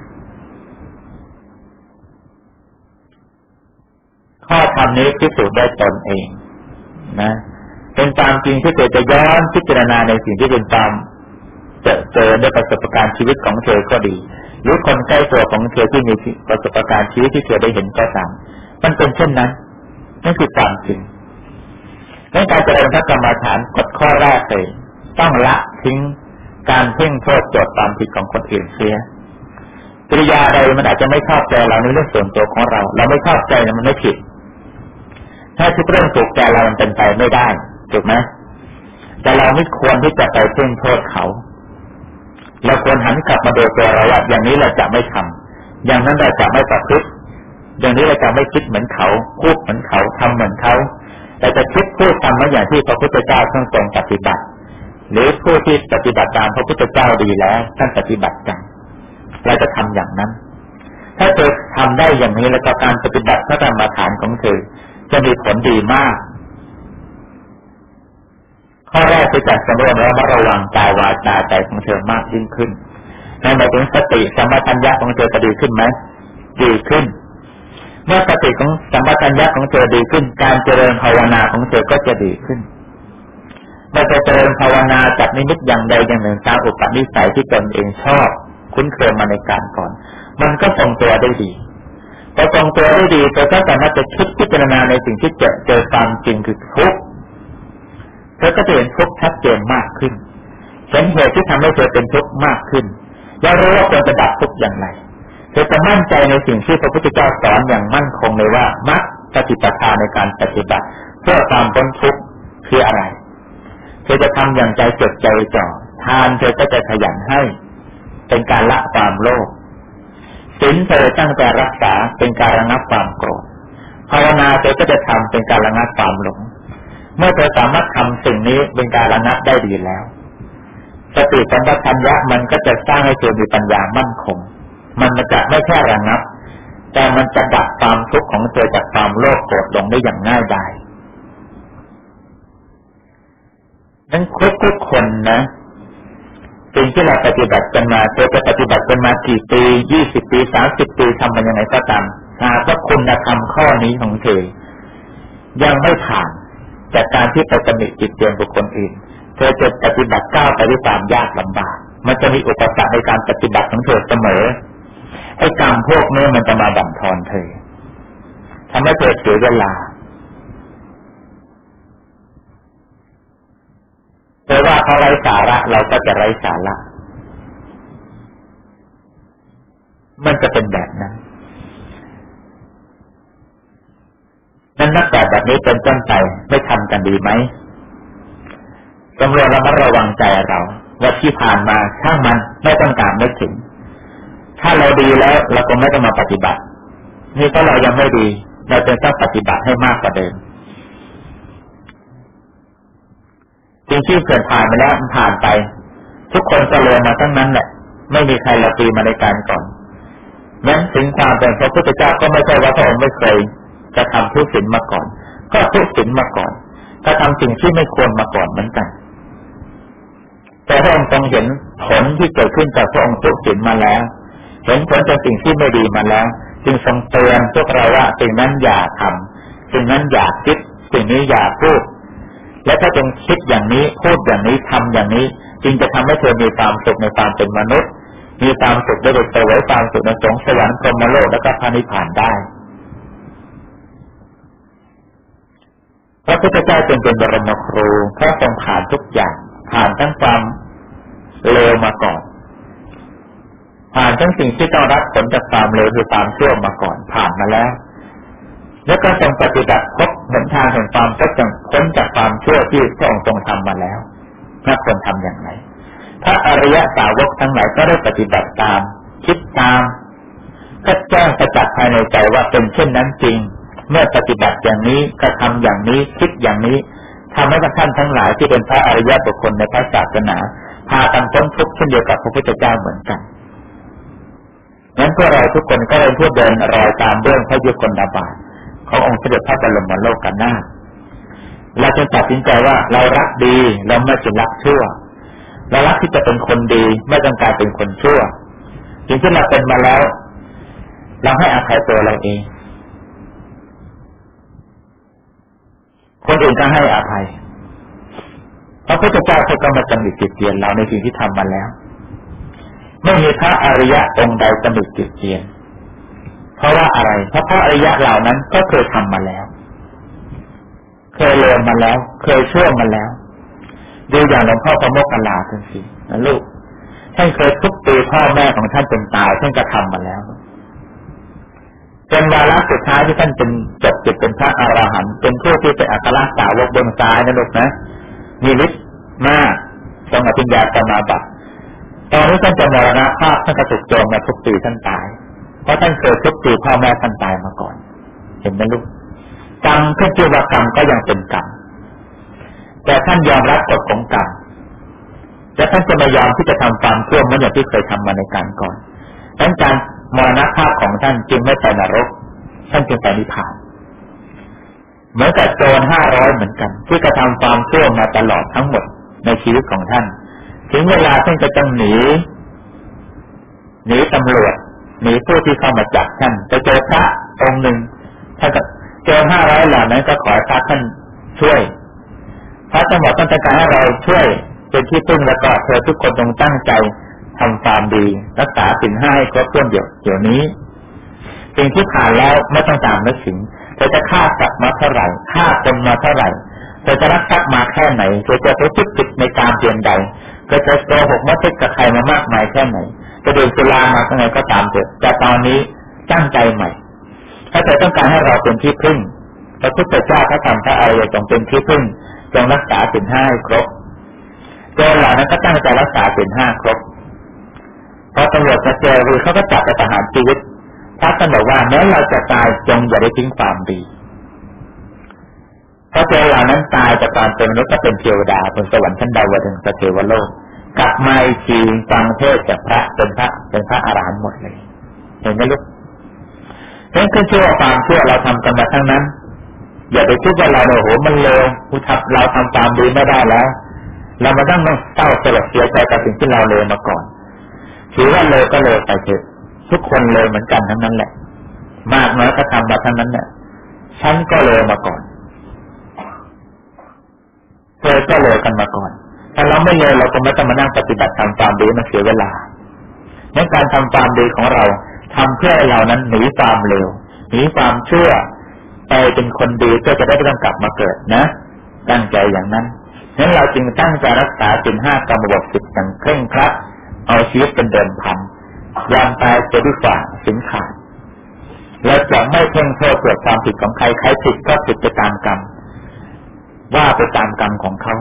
ข้อธรรมนี้พิสูจน์ได้ตนเองนะเป็นตามจริงที่เธอจะย้อนพิจารณาในสิ่งที่เป็นตามจะเจอได้ประสบการณ์ชีวิตของเธอก็ดี หรือคนใกล้ตัวของเธอที่มีประสบการณ์ชีวิตที่เธอได้เห็นก็ตามมันเป็นเช่นนั้นนั่นคือความจริงในการเจริญพระกรรมฐานกฎข้อแรกเลยต้องละทิ้งการเพ่งโทษโจทย์ตามผิดของคนอื่นเสียปริยาใดมันอาจจะไม่ชอบใจเราในเรื่องส่วนตัวของเรา เราไม่ชอบใจมันไม่ผิด ถ้าทุกเรื่องถูกใจเรามันเป็นไปไม่ได้ถูกไหมแต่เราไม่ควรที่จะไปเพ่งโทษเขา เราควรหันกลับมาดูตัวเราว่าอย่างนี้เราจะไม่ทำอย่างนั้นเราจะไม่ประพฤติอย่างนี้เราจะไม่คิดเหมือนเขาพูดเหมือนเขาทำเหมือนเขาแต่จะคิดพูดทำเหมือนอย่างที่พระพุทธเจ้าท่านทรงปฏิบัติ หรือผู้ที่ปฏิบัติตามพระพุทธเจ้าดีแล้วท่านปฏิบัติกันเราจะทำอย่างนั้น ถ้าเธอทำได้อย่างนี้แล้วก็การปฏิบัติพระธรรมฐานของเธอ จะมีผลดีมาก ข้อแรกคือจัดสำรวมและระวังกายวาจาใจของเธอมากยิ่งขึ้นในหมายถึงสติสัมัชัญญะของเธอจะดีขึ้นไหมดีขึ้น เมื่อสติของสัมัชัญญะของเธอดีขึ้น การเจริญภาวนาของเธอก็จะดีขึ้นเมื่อจะเจริญภาวนาจับนิมิตอย่างใดอย่างหนึ่งตามอุปนิสัยที่ตนเองชอบ คุ้นเคยมาในการก่อน มันก็ทรงตัวได้ดี พอทรงตัวได้ดีเธอก็สามารถจะคิดพิจารณาในสิ่งที่เจอเจอความจริงคือทุกข์ธอก็จะเห็นทุกข์ชัดเจนมากขึ้น เห็นเหตุที่ทำให้เธอเป็นทุกข์มากขึ้น และรู้ว่าควรจะดับทุกข์อย่างไร เธอจะมั่นใจในสิ่งที่พระพุทธเจ้าสอนอย่างมั่นคงเลยว่ามรรคปฏิปทาในการปฏิบัติ เพื่อความพ้นทุกข์คืออะไร เธอจะทำอย่างใจจดใจจ่อทานเธอก็จะขยันให้ เป็นการละความโลภ ศีลเธอตั้งแต่รักษาเป็นการระงับความโกรธภาวนาเธอก็จะทำเป็นการระงับความหลง เมื่อเธอสามารถทำสิ่งนี้เป็นการระงับได้ดีแล้ว สติสัมปชัญญะมันก็จะสร้างให้เธอมีปัญญามั่นคง มันจะไม่แค่ระงับ แต่มันจะดับความทุกข์ของเธอจากความโลภโกรธลงได้อย่างง่ายดายนั้นครบทุกคนนะ สิ่งที่เราปฏิบัติกันมาเธอจะปฏิบัติกันมากี่ปียี่สิบปีสามสิบปีทำมันยังไงก็ตามหากว่าคุณธรรมข้อนี้ของเธอ ยังไม่ผ่านจากการที่ไปตำหนิจิตเตียนบุคคลอื่น เธอจะปฏิบัติก้าวไปด้วยความยากลำบาก มันจะมีอุปสรรคในการปฏิบัติของเธอเสมอไอ้กรรมพวกนี้มันจะมาบั่นทอนเธอทำให้เธอเสียเวลา เธอว่าเขาไร้สาระเราก็จะไร้สาระ มันจะเป็นแบบนั้นนั้นนักแต่แบบนี้เป็นต้นไปไม่ทำกันดีไหมตำรวจระมัดระวังใจเราว่าที่ผ่านมาช่างมันไม่ต้องการไม่ถึง ถ้าเราดีแล้วเราก็ไม่ต้องมาปฏิบัติ นี่ถ้าเรายังไม่ดี เราจะต้องปฏิบัติให้มากกว่าเดิม สิ่งที่เกิดผ่านไปแล้วมันผ่านไป ทุกคนจะเรียนมาทั้งนั้นแหละไม่มีใครละตีมาในการก่อนนั้นถึงความเป็นพระพุทธเจ้าก็ไม่ใช่ว่าพระองค์ไม่เคยจะทำทุศีลมาก่อน ก็ทุศีลมาก่อนถ้าทำสิ่งที่ไม่ควรมาก่อนเหมือนกัน แต่พระองค์ทรงเห็นผลที่เกิดขึ้นจากพระองค์ทุศีลมาแล้ว เห็นผลจากสิ่งที่ไม่ดีมาแล้ว จึงทรงเตือนพวกเราว่าสิ่งนั้นอย่าทำสิ่งนั้นอย่าคิดสิ่งนี้อย่าพูด และถ้าจงคิดอย่างนี้พูดอย่างนี้ทำอย่างนี้ จึงจะทำให้เธอมีความสุขในความเป็นมนุษย์ มีความสุขได้โดยเฉพาะความสุขในสงสวรรค์พรหมโลกและก็พระนิพานได้พระพุทธเจ้าจึงเป็นบรมครูพระทรงผ่านทุกอย่าง ผ่านทั้งความเลวมาก่อน ผ่านทั้งสิ่งที่ต้องรับผลจากความเลวคือความชั่วมาก่อนผ่านมาแล้ว แล้วก็ทรงปฏิบัติพบหนทางแห่งความพ้นจากพ้นจากความชั่วที่พระองค์ทรงทำมาแล้วน่าควรทำอย่างไรพระอริยสาวกทั้งหลายก็ได้ปฏิบัติตาม คิดตามก็แจ้งประจักษ์ภายในใจว่าเป็นเช่นนั้นจริง เมื่อปฏิบัติอย่างนี้กระทำอย่างนี้คิดอย่างนี้ทำให้ท่านทั้งหลายที่เป็นพระอริยบุคคลในพระศาสนาพากันพ้นทุกข์เช่นเดียวกับพระพุทธเจ้าเหมือนกันนั้นพวกเราทุกคนก็เลยพูดเดินรอยตามเรื่องพระยุคลบาท ขององค์เสด็จพระบรมโลกกันหน้าเราจึงตัดสินใจว่าเรารักดีเราไม่จะรักชั่ว เรารักที่จะเป็นคนดีไม่ต้องการเป็นคนชั่วสิ่งที่เราเป็นมาแล้ว เราให้อภัยตัวเราเอง คนอื่นก็ให้อภัยพระพุทธเจ้าเขาก็มาตำหนิจิตเตียนเราในสิ่งที่ทำมาแล้ว ไม่มีพระอริยะองค์ใดตำหนิจิตเตียน เพราะว่าอะไร เพราะพระอริยะเหล่านั้นก็เคยทำมาแล้ว เคยเลวมาแล้ว เคยชั่วมาแล้ว ดูอย่างหลวงพ่อพระโมกขลาท่านสินะลูกท่านเคยทุบตีพ่อแม่ของท่านจนตายท่านก็ทำมาแล้วจนวาระสุดท้ายที่ท่านเป็นจบจิตเป็นพระอรหันต์เป็นผู้ที่เป็นอัครสาวกบนซ้ายนะลูกนะมีฤทธิ์มากทรงอภิญญาสมาบัติตอนนี้ท่านจะมรณภาพท่านก็ถูกโจมมาทุกตีท่านตาย เพราะท่านเคยทุกข์ตีพ่อแม่ท่านตายมาก่อน เห็นไหมลูกกรรมขึ้นชื่อว่ากรรมก็ยังเป็นกรรมแต่ท่านยอมรับกฎของกรรมแต่ท่านจะไม่ยอมที่จะทำความชั่วเมือนอย่างที่เคยทำมาในการก่อนดังการมรณภาพของท่านจึงไม่ไปนรก ท่านจึงไปนิพพาน เหมือนกับโจรห้าร้อยเหมือนกัน ที่กระทำความชั่วมาตลอดทั้งหมดในชีวิตของท่าน ถึงเวลาท่านจะต้องหนีหนีตำรวจ หนีผู้ที่เข้ามาจับท่านไปเจอพระองค์หนึ่งท่านก็โจรห้าร้อยเหล่านั้นก็ขอพระท่านช่วย พระท่านบอกต้องการให้เราช่วยเป็นที่พึ่งแล้วก็เธอทุกคนต้องตั้งใจทำความดี รักษาสิ่งห้าให้ครบถ้วนเดี๋ยวเดี๋ยวนี้สิ่งที่ผ่านแล้วไม่ต้องตามนึกถึงเธอจะฆ่าสัตว์มาเท่าไหร่ฆ่าคนมาเท่าไหร่เธอจะรักทรัพย์มาแค่ไหนเธอจะไปพุจิตในการเปลี่ยนใดเธอจะโกหกมาเท็จกับใครมามากมายแค่ไหน จะดื่มสุรามาเท่าไหร่ก็ตามเถอะแต่ตอนนี้ตั้งใจใหม่ถ้าเธอต้องการให้เราเป็นที่พึ่งพระพุทธเจ้าพระธรรมพระอริยจงเป็นที่พึ่ง จงรักษาสิ่งห้าให้ครบโจรเหล่านั้นก็ตั้งใจรักษาสิ่งห้าครบพอตำรวจมาเจอคือเขาก็จับไปประหารชีวิตพระท่านบอกว่าแม้เราจะตายจงอย่าได้ทิ้งความดีพระเจ้าเหล่านั้นตายจากการเป็นมนุษย์ก็เป็นเทวดาบนสวรรค์ชั้นดาวดึงสเทวโลก กลับมาอีกทีฟังเทศจากพระเป็นพระเป็นพระอรหันต์หมดเลย เห็นไหมลูกนั่นคือเชื่อความเชื่อเราทำกันมาทั้งนั้น อย่าไปคิดว่าเราโอ้โหมันเลวผู้ทับเราทำตามดีไม่ได้แล้ว เรามาต้องเศร้าสลดเสียใจกับสิ่งที่เราเลวมาก่อนถือว่าเลวก็เลวไปเถอะทุกคนเลวเหมือนกันทั้งนั้นแหละ มากน้อยก็ทำมาทั้งนั้นเนี่ยฉันก็เลวมาก่อนเธอก็เลวกันมาก่อน ถ้าเราไม่เลวเราก็ไม่ต้องมานั่งปฏิบัติทำความดีมาเสียเวลาในการทำความดีของเราทำเพื่อให้เรานั้นหนีความเลวหนีความเชื่อไปเป็นคนดีเพื่อจะได้ไม่ต้องกลับมาเกิดนะตั้งใจอย่างนั้นนั้นเราจึงตั้งใจรักษาสินห้ากรรมบทสิบอย่างเคร่งครัดเอาชีวิตเป็นเดิมพันยอมตายจะดีกว่าสินขาดเราจะไม่เพ่งโทษเกิดความผิดของใครใครผิดก็ผิดไปตามกรรมว่าไปตามกรรมของเขา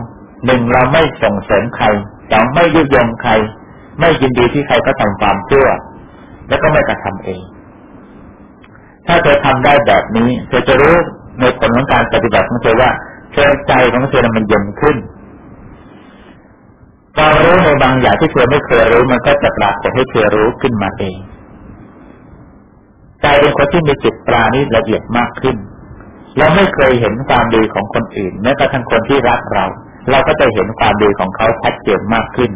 หนึ่งเราไม่ส่งเสริมใครสองไม่ยุยงใคร ไม่ยินดีที่ใครก็ทำความเชื่อแล้วก็ไม่กระทำเอง ถ้าเธอทำได้แบบนี้เธอจะรู้ในผลของการปฏิบัติของเธอว่าเธอใจของเธอมันเย็นขึ้นความรู้ในบางอย่างที่เธอไม่เคยรู้มันก็จะปรากฏให้เธอรู้ขึ้นมาเองใจเป็นคนที่มีจิตปราณีละเอียดมากขึ้น เราไม่เคยเห็นความดีของคนอื่นแม้กระทั่งคนที่รักเรา เราก็จะเห็นความดีของเขาชัดเจนมากขึ้น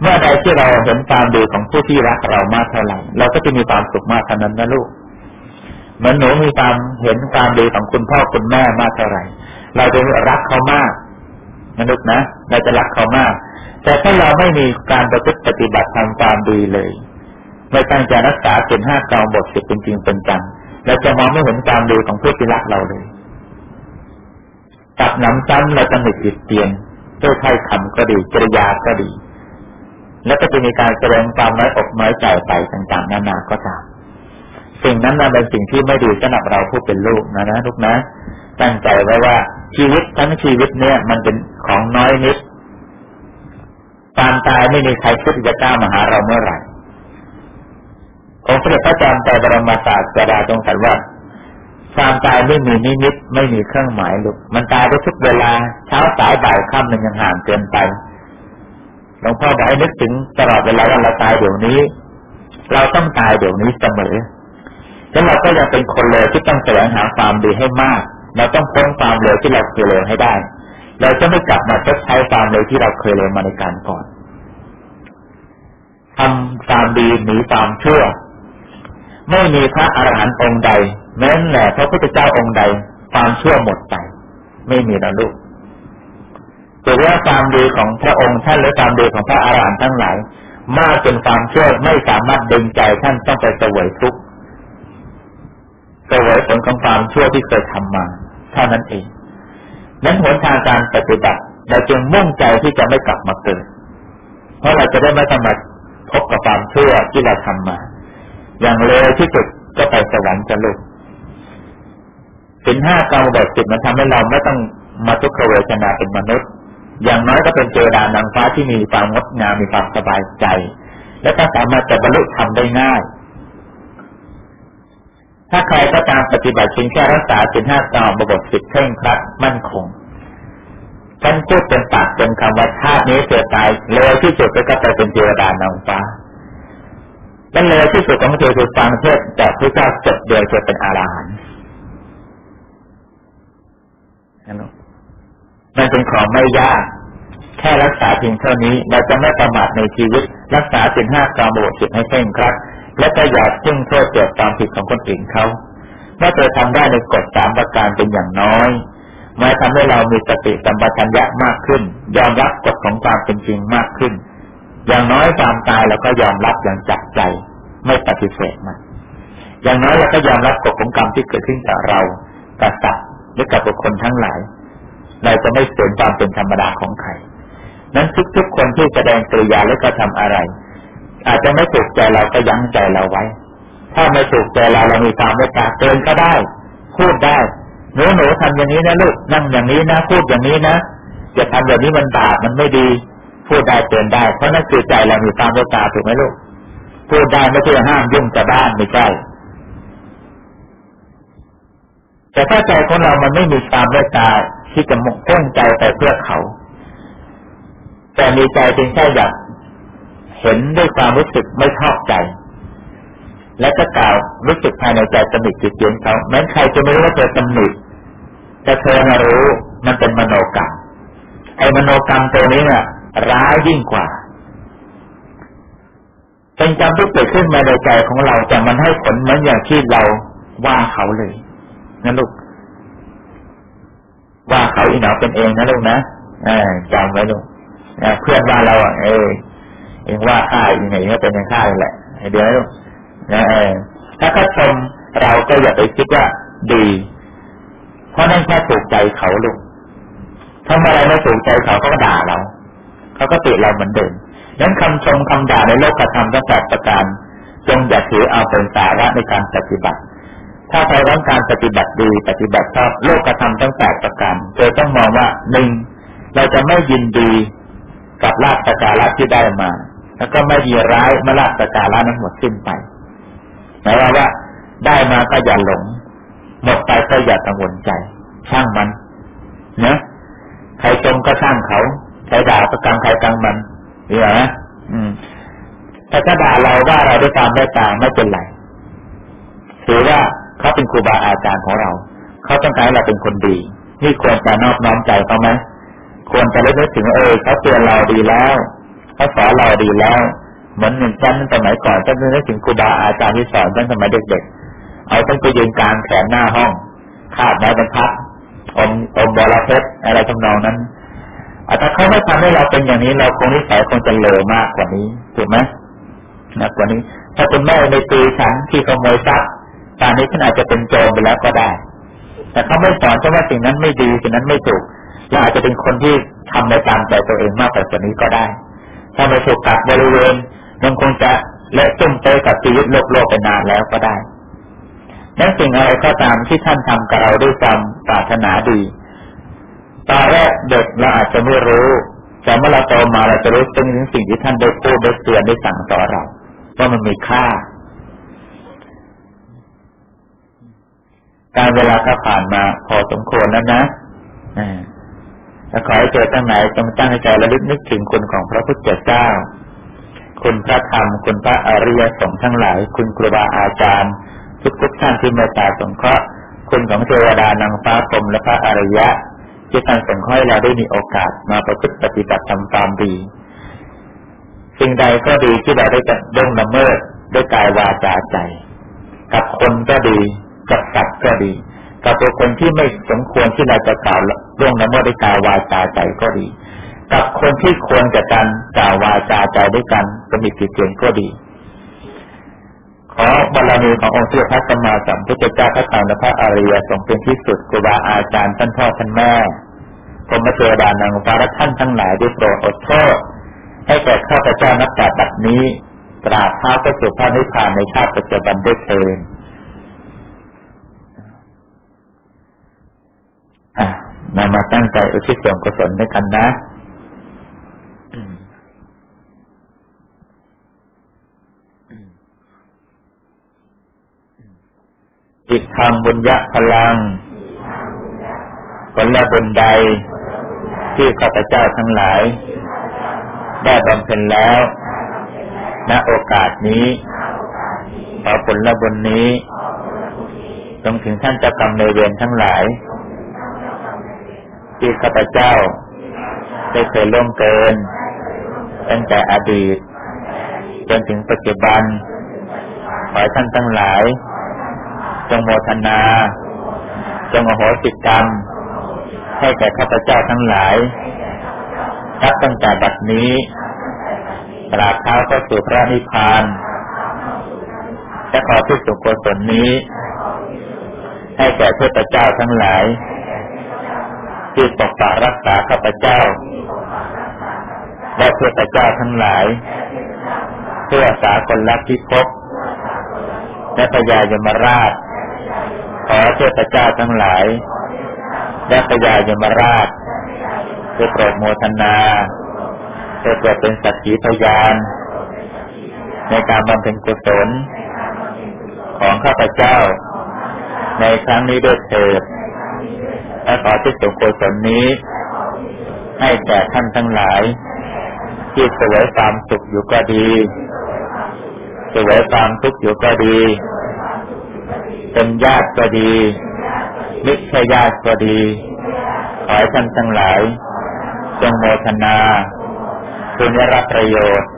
เมื่อใดที่เราเห็นความดีของผู้ที่รักเรามากเท่าไหร่เราก็จะมีความสุขมากเท่านั้นนะลูกเหมือนหนูมีความเห็นความดีของคุณพ่อคุณแม่มากเท่าไหร่ เราจะรักเขามากมนะลูกนะเราจะรักเขามาก แต่ถ้าเราไม่มีการประพฤติปฏิบัติทำความดีเลย ไม่ตั้งใจรักษาเป็นห้ากองบทสิบเป็นจริงเป็นจังเราจะมองไม่เห็นความดีของผู้ที่รักเราเลย กับน้ำซ้ำเราจะไม่ติดเตียนด้วยถ้อยคำก็ดีจริยาก็ดี แล้วก็จะมีการแสดงความน้อยอกน้อยใจไปต่างๆนานาก็ตาม สิ่งนั้นมันเป็นสิ่งที่ไม่ดีสำหรับเราผู้เป็นลูกนะนะลูกนะ ตั้งใจไว้ว่าชีวิตทั้งชีวิตเนี่ย มันเป็นของน้อยนิดการตายไม่มีใครคิดจะกล้ามาหาเราเมื่อไหร่องค์พระพระจารย์ใจบรมศาสดาตรงสันว่า ความตายไม่มีนิมิตไม่มีเครื่องหมายลูกมันตายได้ทุกเวลาเช้าสายบ่ายค่ำมันยังห่างเกินไปหลวงพ่อบอกให้นึกถึงตลอดเวลาว่าเราตายเดี๋ยวนี้ เราต้องตายเดี๋ยวนี้เสมอแล้วเราก็ยังเป็นคนเลวที่ต้องแสวงหาความดีให้มาก เราต้องพ้นความเลวที่เราเคยเลวให้ได้ เราจะไม่กลับมาชดใช้ความเลวที่เราเคยเลวมาในการก่อนทำความดีหนีความชั่ว ไม่มีพระอรหันต์องค์ใด แม้แต่พระพุทธเจ้าองค์ใด ความชั่วหมดไป ไม่มีนะลูกแต่ว่าความดีของพระองค์ท่านหรือความดีของพระอรหันต์ทั้งหลาย มากจนความชั่วไม่สามารถดึงใจท่านต้องไปเสวยทุกข์เสวยผลของความชั่วที่เคยทำมาเท่านั้นเอง นั้นหนทางการปฏิบัติเราจึงมุ่งใจที่จะไม่กลับมาเกิด เพราะเราจะได้ไม่ต้องมาพบกับความชั่วที่เราทำมา อย่างเลวที่สุดก็ไปสวรรค์จะลุก สินห้ากรรมบทสิบมันทำให้เราไม่ต้องมาทุกขเวทนาเป็นมนุษย์ อย่างน้อยก็เป็นเจดานางฟ้าที่มีความงดงามมีความสบายใจ และก็สามารถจะบรรลุธรรมได้ง่าย ถ้าใครก็ตามปฏิบัติชิงแค่รักษาสินห้ากรรมบทสิบเคร่งครัดมั่นคงฉันพูดเป็นปากเป็นคำว่าชาตินี้เกิดตายเลวที่สุดก็ไปเป็นเจดานางฟ้าและเลวที่สุดของเธอคือฟังเทศแต่พระเจ้าจบเดียวจะเป็นอารหันต์ มันเป็นของไม่ยาก แค่รักษาเพียงเท่านี้ เราจะไม่ประมาทในชีวิต รักษาสินห้ากรรมบทสิทให้เคร่งครัดและก็อย่าพึ่งโทษเกิดความผิดของคนอื่นเขาเมื่อเธอทำได้ในกฎสามประการเป็นอย่างน้อยมาทำให้เรามีสติสัมปชัญญะมากขึ้น ยอมรับกฎของความเป็นจริงมากขึ้น อย่างน้อยความตายเราก็ยอมรับอย่างจับใจ ไม่ปฏิเสธมันอย่างน้อยเราก็ยอมรับกฎของกรรมที่เกิดขึ้นกับเรากับสัตว์ หรือกับบุคคลทั้งหลาย เราจะไม่เสียความเป็นธรรมดาของใคร นั้นทุกๆคนที่แสดงกริยาและกระทาอะไร อาจจะไม่ถูกใจเราก็ยั้งใจเราไว้ ถ้าไม่ถูกใจเราเรามีความเมตตาเตือนก็ได้ พูดได้หนูหนูทำอย่างนี้นะลูกนั่งอย่างนี้นะ พูดอย่างนี้นะจะทำแบบนี้มันบาปมันไม่ดี พูดได้เตือนได้ เพราะนั่นคือใจเรามีความเมตตาถูกไหมลูกพูดได้ไม่ใช่ห้ามยุ่งกับบ้านไม่ใช่ แต่ถ้าใจของเรามันไม่มีความเมตตาที่จะมุ่งต้นใจไปเพื่อเขา แต่มีใจเพียงแค่อยากเห็นด้วยความรู้สึกไม่ชอบใจ และก็กล่าวรู้สึกภายในใจตำหนิจิตเย็นเขาแม้ใครจะไม่รู้ว่าเธอตำหนิแต่เธอมารู้มันเป็นมโนกรรมไอ้มโนกรรมตัวนี้เนี่ยร้ายยิ่งกว่าเป็นกรรมที่เกิดขึ้นมาในใจของเราแต่มันให้ผลเหมือนอย่างที่เราว่าเขาเลย นะลูก ว่าเขาอีหนอเป็นเองนะลูกนะจำไว้ลูกเพื่อนว่าเราเออเองว่าข้าอีไหนก็เป็นย่างข้าแหละเดี๋ยวนะเออถ้าเขาชมเราก็อย่าไปคิดว่าดี เพราะนั่นแค่ถูกใจเขาลูกทำอะไรไม่ถูกใจเขาเขาก็ด่าเรา เขาก็ติเราเหมือนเดิมนั้นคำชมคำด่าในโลกกระทำทั้งแปดประการ จงอย่าถือเอาเป็นสาระในการปฏิบัติ ถ้าใครต้องการปฏิบัติดีปฏิบัติชอบโลกธรรมทั้งแปดประการเธอต้องมองว่าหนึ่งเราจะไม่ยินดีกับลาภสการะที่ได้มา แล้วก็ไม่ยีร้ายมาลาภสการะนั้นหมดสิ้นไปหมายว่าได้มาก็อย่าหลง หมดไปก็อย่ากังวลใจ ช่างมันนะใครชมก็ช่างเขาใครด่าก็กังใครกังมันเหรออืมถ้าจะด่าเราว่าเราด้วยความไม่ตาไม่เป็นไรถือว่า เขาเป็นครูบาอาจารย์ของเรา เขาต้องการให้เราเป็นคนดี นี่ควรจะนอบน้อมใจเขาไหมควรจะเลึกถึงเออเขาเตือนเราดีแล้วเขาสอนเราดีแล้วเหมือนหนึ่งชั้นสมัยก่อนฉันนึกถึงครูบาอาจารย์ที่สอนฉันสมัยเด็กๆ เอาฉันไปยืนกลางแขนหน้าห้องคาดไม้บรรทัดอมอมบอลเพชรอะไรทำนองนั้นถ้าเขาไม่ทำให้เราเป็นอย่างนี้เราคงนิสัยคงจะเลวมากกว่านี้ถูกไหมนะกว่านี้ ถ้าคุณแม่ในตีฉันที่ขโมยทรัพย์ ตอนนี้ฉันอาจจะเป็นโจรไปแล้วก็ได้ แต่เขาไม่สอนฉันว่าสิ่งนั้นไม่ดีสิ่งนั้นไม่ถูกเราอาจจะเป็นคนที่ทำในตามใจตัวเองมากกว่านี้ก็ได้ ถ้าไม่ถูกกัดบริเวณยังคงจะเละตุ้มเตกับชีวิตโลกโลกไปนานแล้วก็ได้นั้นสิ่งอะไรก็ตามที่ท่านทำกับเราด้วยความปรารถนาดีตอนแรกเด็กเราอาจจะไม่รู้แต่เมื่อเราโตมาเราจะรู้ถึงสิ่งที่ท่านได้พูดได้เตือนได้สั่งสอนเราว่ามันมีค่า การเวลาก็ผ่านมาพอสมควรแล้วนะถ้าขอให้เจอตั้งไหนจงตั้งใจระลึกนึกถึงคุณของพระพุทธเจ้า คุณพระธรรม คุณพระอริยสงฆ์ทั้งหลาย คุณครูบาอาจารย์ทุกทุกท่านที่เมตตาสงเคราะห์ คุณของเทวดานางฟ้าพรมและพระอริยะ ที่ท่านสงเคราะห์เราได้มีโอกาสมาประพฤติปฏิบัติทำตามดีสิ่งใดก็ดีที่เราได้จะด่งละเมิดด้วยกายวาจาใจ กับคนก็ดี กับสัตว์ก็ดี กับตัวคนที่ไม่สมควรที่เราจะกล่าวร่วงละเมิดด้วยกายวาจาใจก็ดี กับคนที่ควรจะกันกล่าววาจาใจด้วยกันสมิติเตียนก็ดี ขอบารมีขององค์เจ้าพระสัมมาสัมพุทธเจ้าพระธรรมและพระอริยสงฆ์เป็นที่สุดครูบาอาจารย์ท่านพ่อท่านแม่พรมเทวดานางฟ้าและท่านทั้งหลายด้วยโปรดอดโทษให้แก่ข้าพเจ้านับแต่บัดนี้ตราบเท้าก็สู่พระนิพพานในชาติปัจจุบันด้วยเทิน นำมาตั้งใจอุทิศส่วนกุศลด้วยกันนะอิทธังบุญญาพลัง ผลละบุญใด ที่ข้าพเจ้าทั้งหลาย ได้บำเพ็ญแล้ว ณโอกาสนี้ ขอผลละบุญนี้จงถึงท่านเจ้ากรรมในเวรทั้งหลาย ที่ข้าพเจ้า ได้เคยล่วงเกิน ตั้งแต่อดีต จนถึงปัจจุบัน ขอท่านทั้งหลาย จงโมทนา จงอโหสิกรรม ให้แก่ข้าพเจ้าทั้งหลายนับตั้งแต่บัดนี้ตราบเท้าเข้าสู่พระนิพพานจะขอที่สุกุศลนี้ ให้แก่เทพเจ้าทั้งหลาย ที่ปกปักรักษาข้าพเจ้าและเทพเจ้าทั้งหลาย เพื่อสากลลัทธิภพและพญายมราช ขอเทพเจ้าทั้งหลาย และพญายมราชเพื่อโปรดโมทนาเพื่อเกิดเป็นสักขีพยาน ในการบำเพ็ญกุศลของข้าพเจ้า ในครั้งนี้ด้วยเถิด และขอที่สุโกศลนี้ ให้แก่ท่านทั้งหลาย ที่เสวยความสุขอยู่ก็ดีเสวยความทุกข์อยู่ก็ดี เป็นญาติก็ดีมิใช่ญาติก็ดี ขอให้ท่านทั้งหลาย จงโมทนาคืนได้รับประโยชน์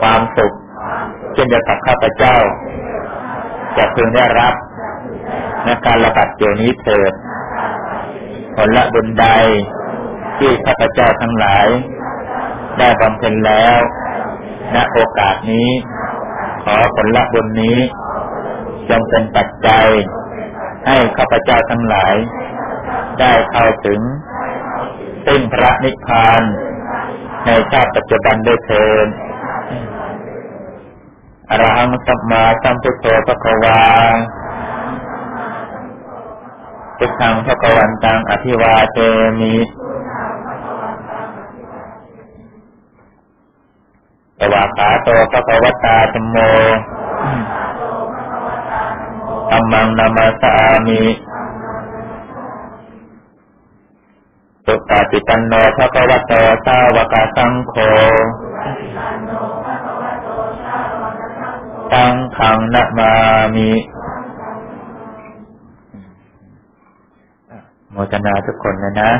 ความสุขเช่นเดียวกับข้าพเจ้า จะพึงได้รับในการระบาดเดี๋ยวนี้เถิด ผลละบุญใด ที่ข้าพเจ้าทั้งหลาย ได้บำเพ็ญแล้ว ณโอกาสนี้ ขอผลละบุญนี้จงเป็นปัจจัย ให้ข้าพเจ้าทั้งหลาย ได้เข้าถึงซึ่งพระนิพพาน ในชาติปัจจุบันด้วยเถิดอรหังสัมมาสัมพุทโธพระกวา พุทธังพระกวันตังอภิวาเทมิสวากขาโตพระกวตาธรรมโมธรรมังนามาสามิสุปฏิปันโนพระกวโตสาวกสังโฆตังขังนะมามิ โมทนาทุกคนนะนะ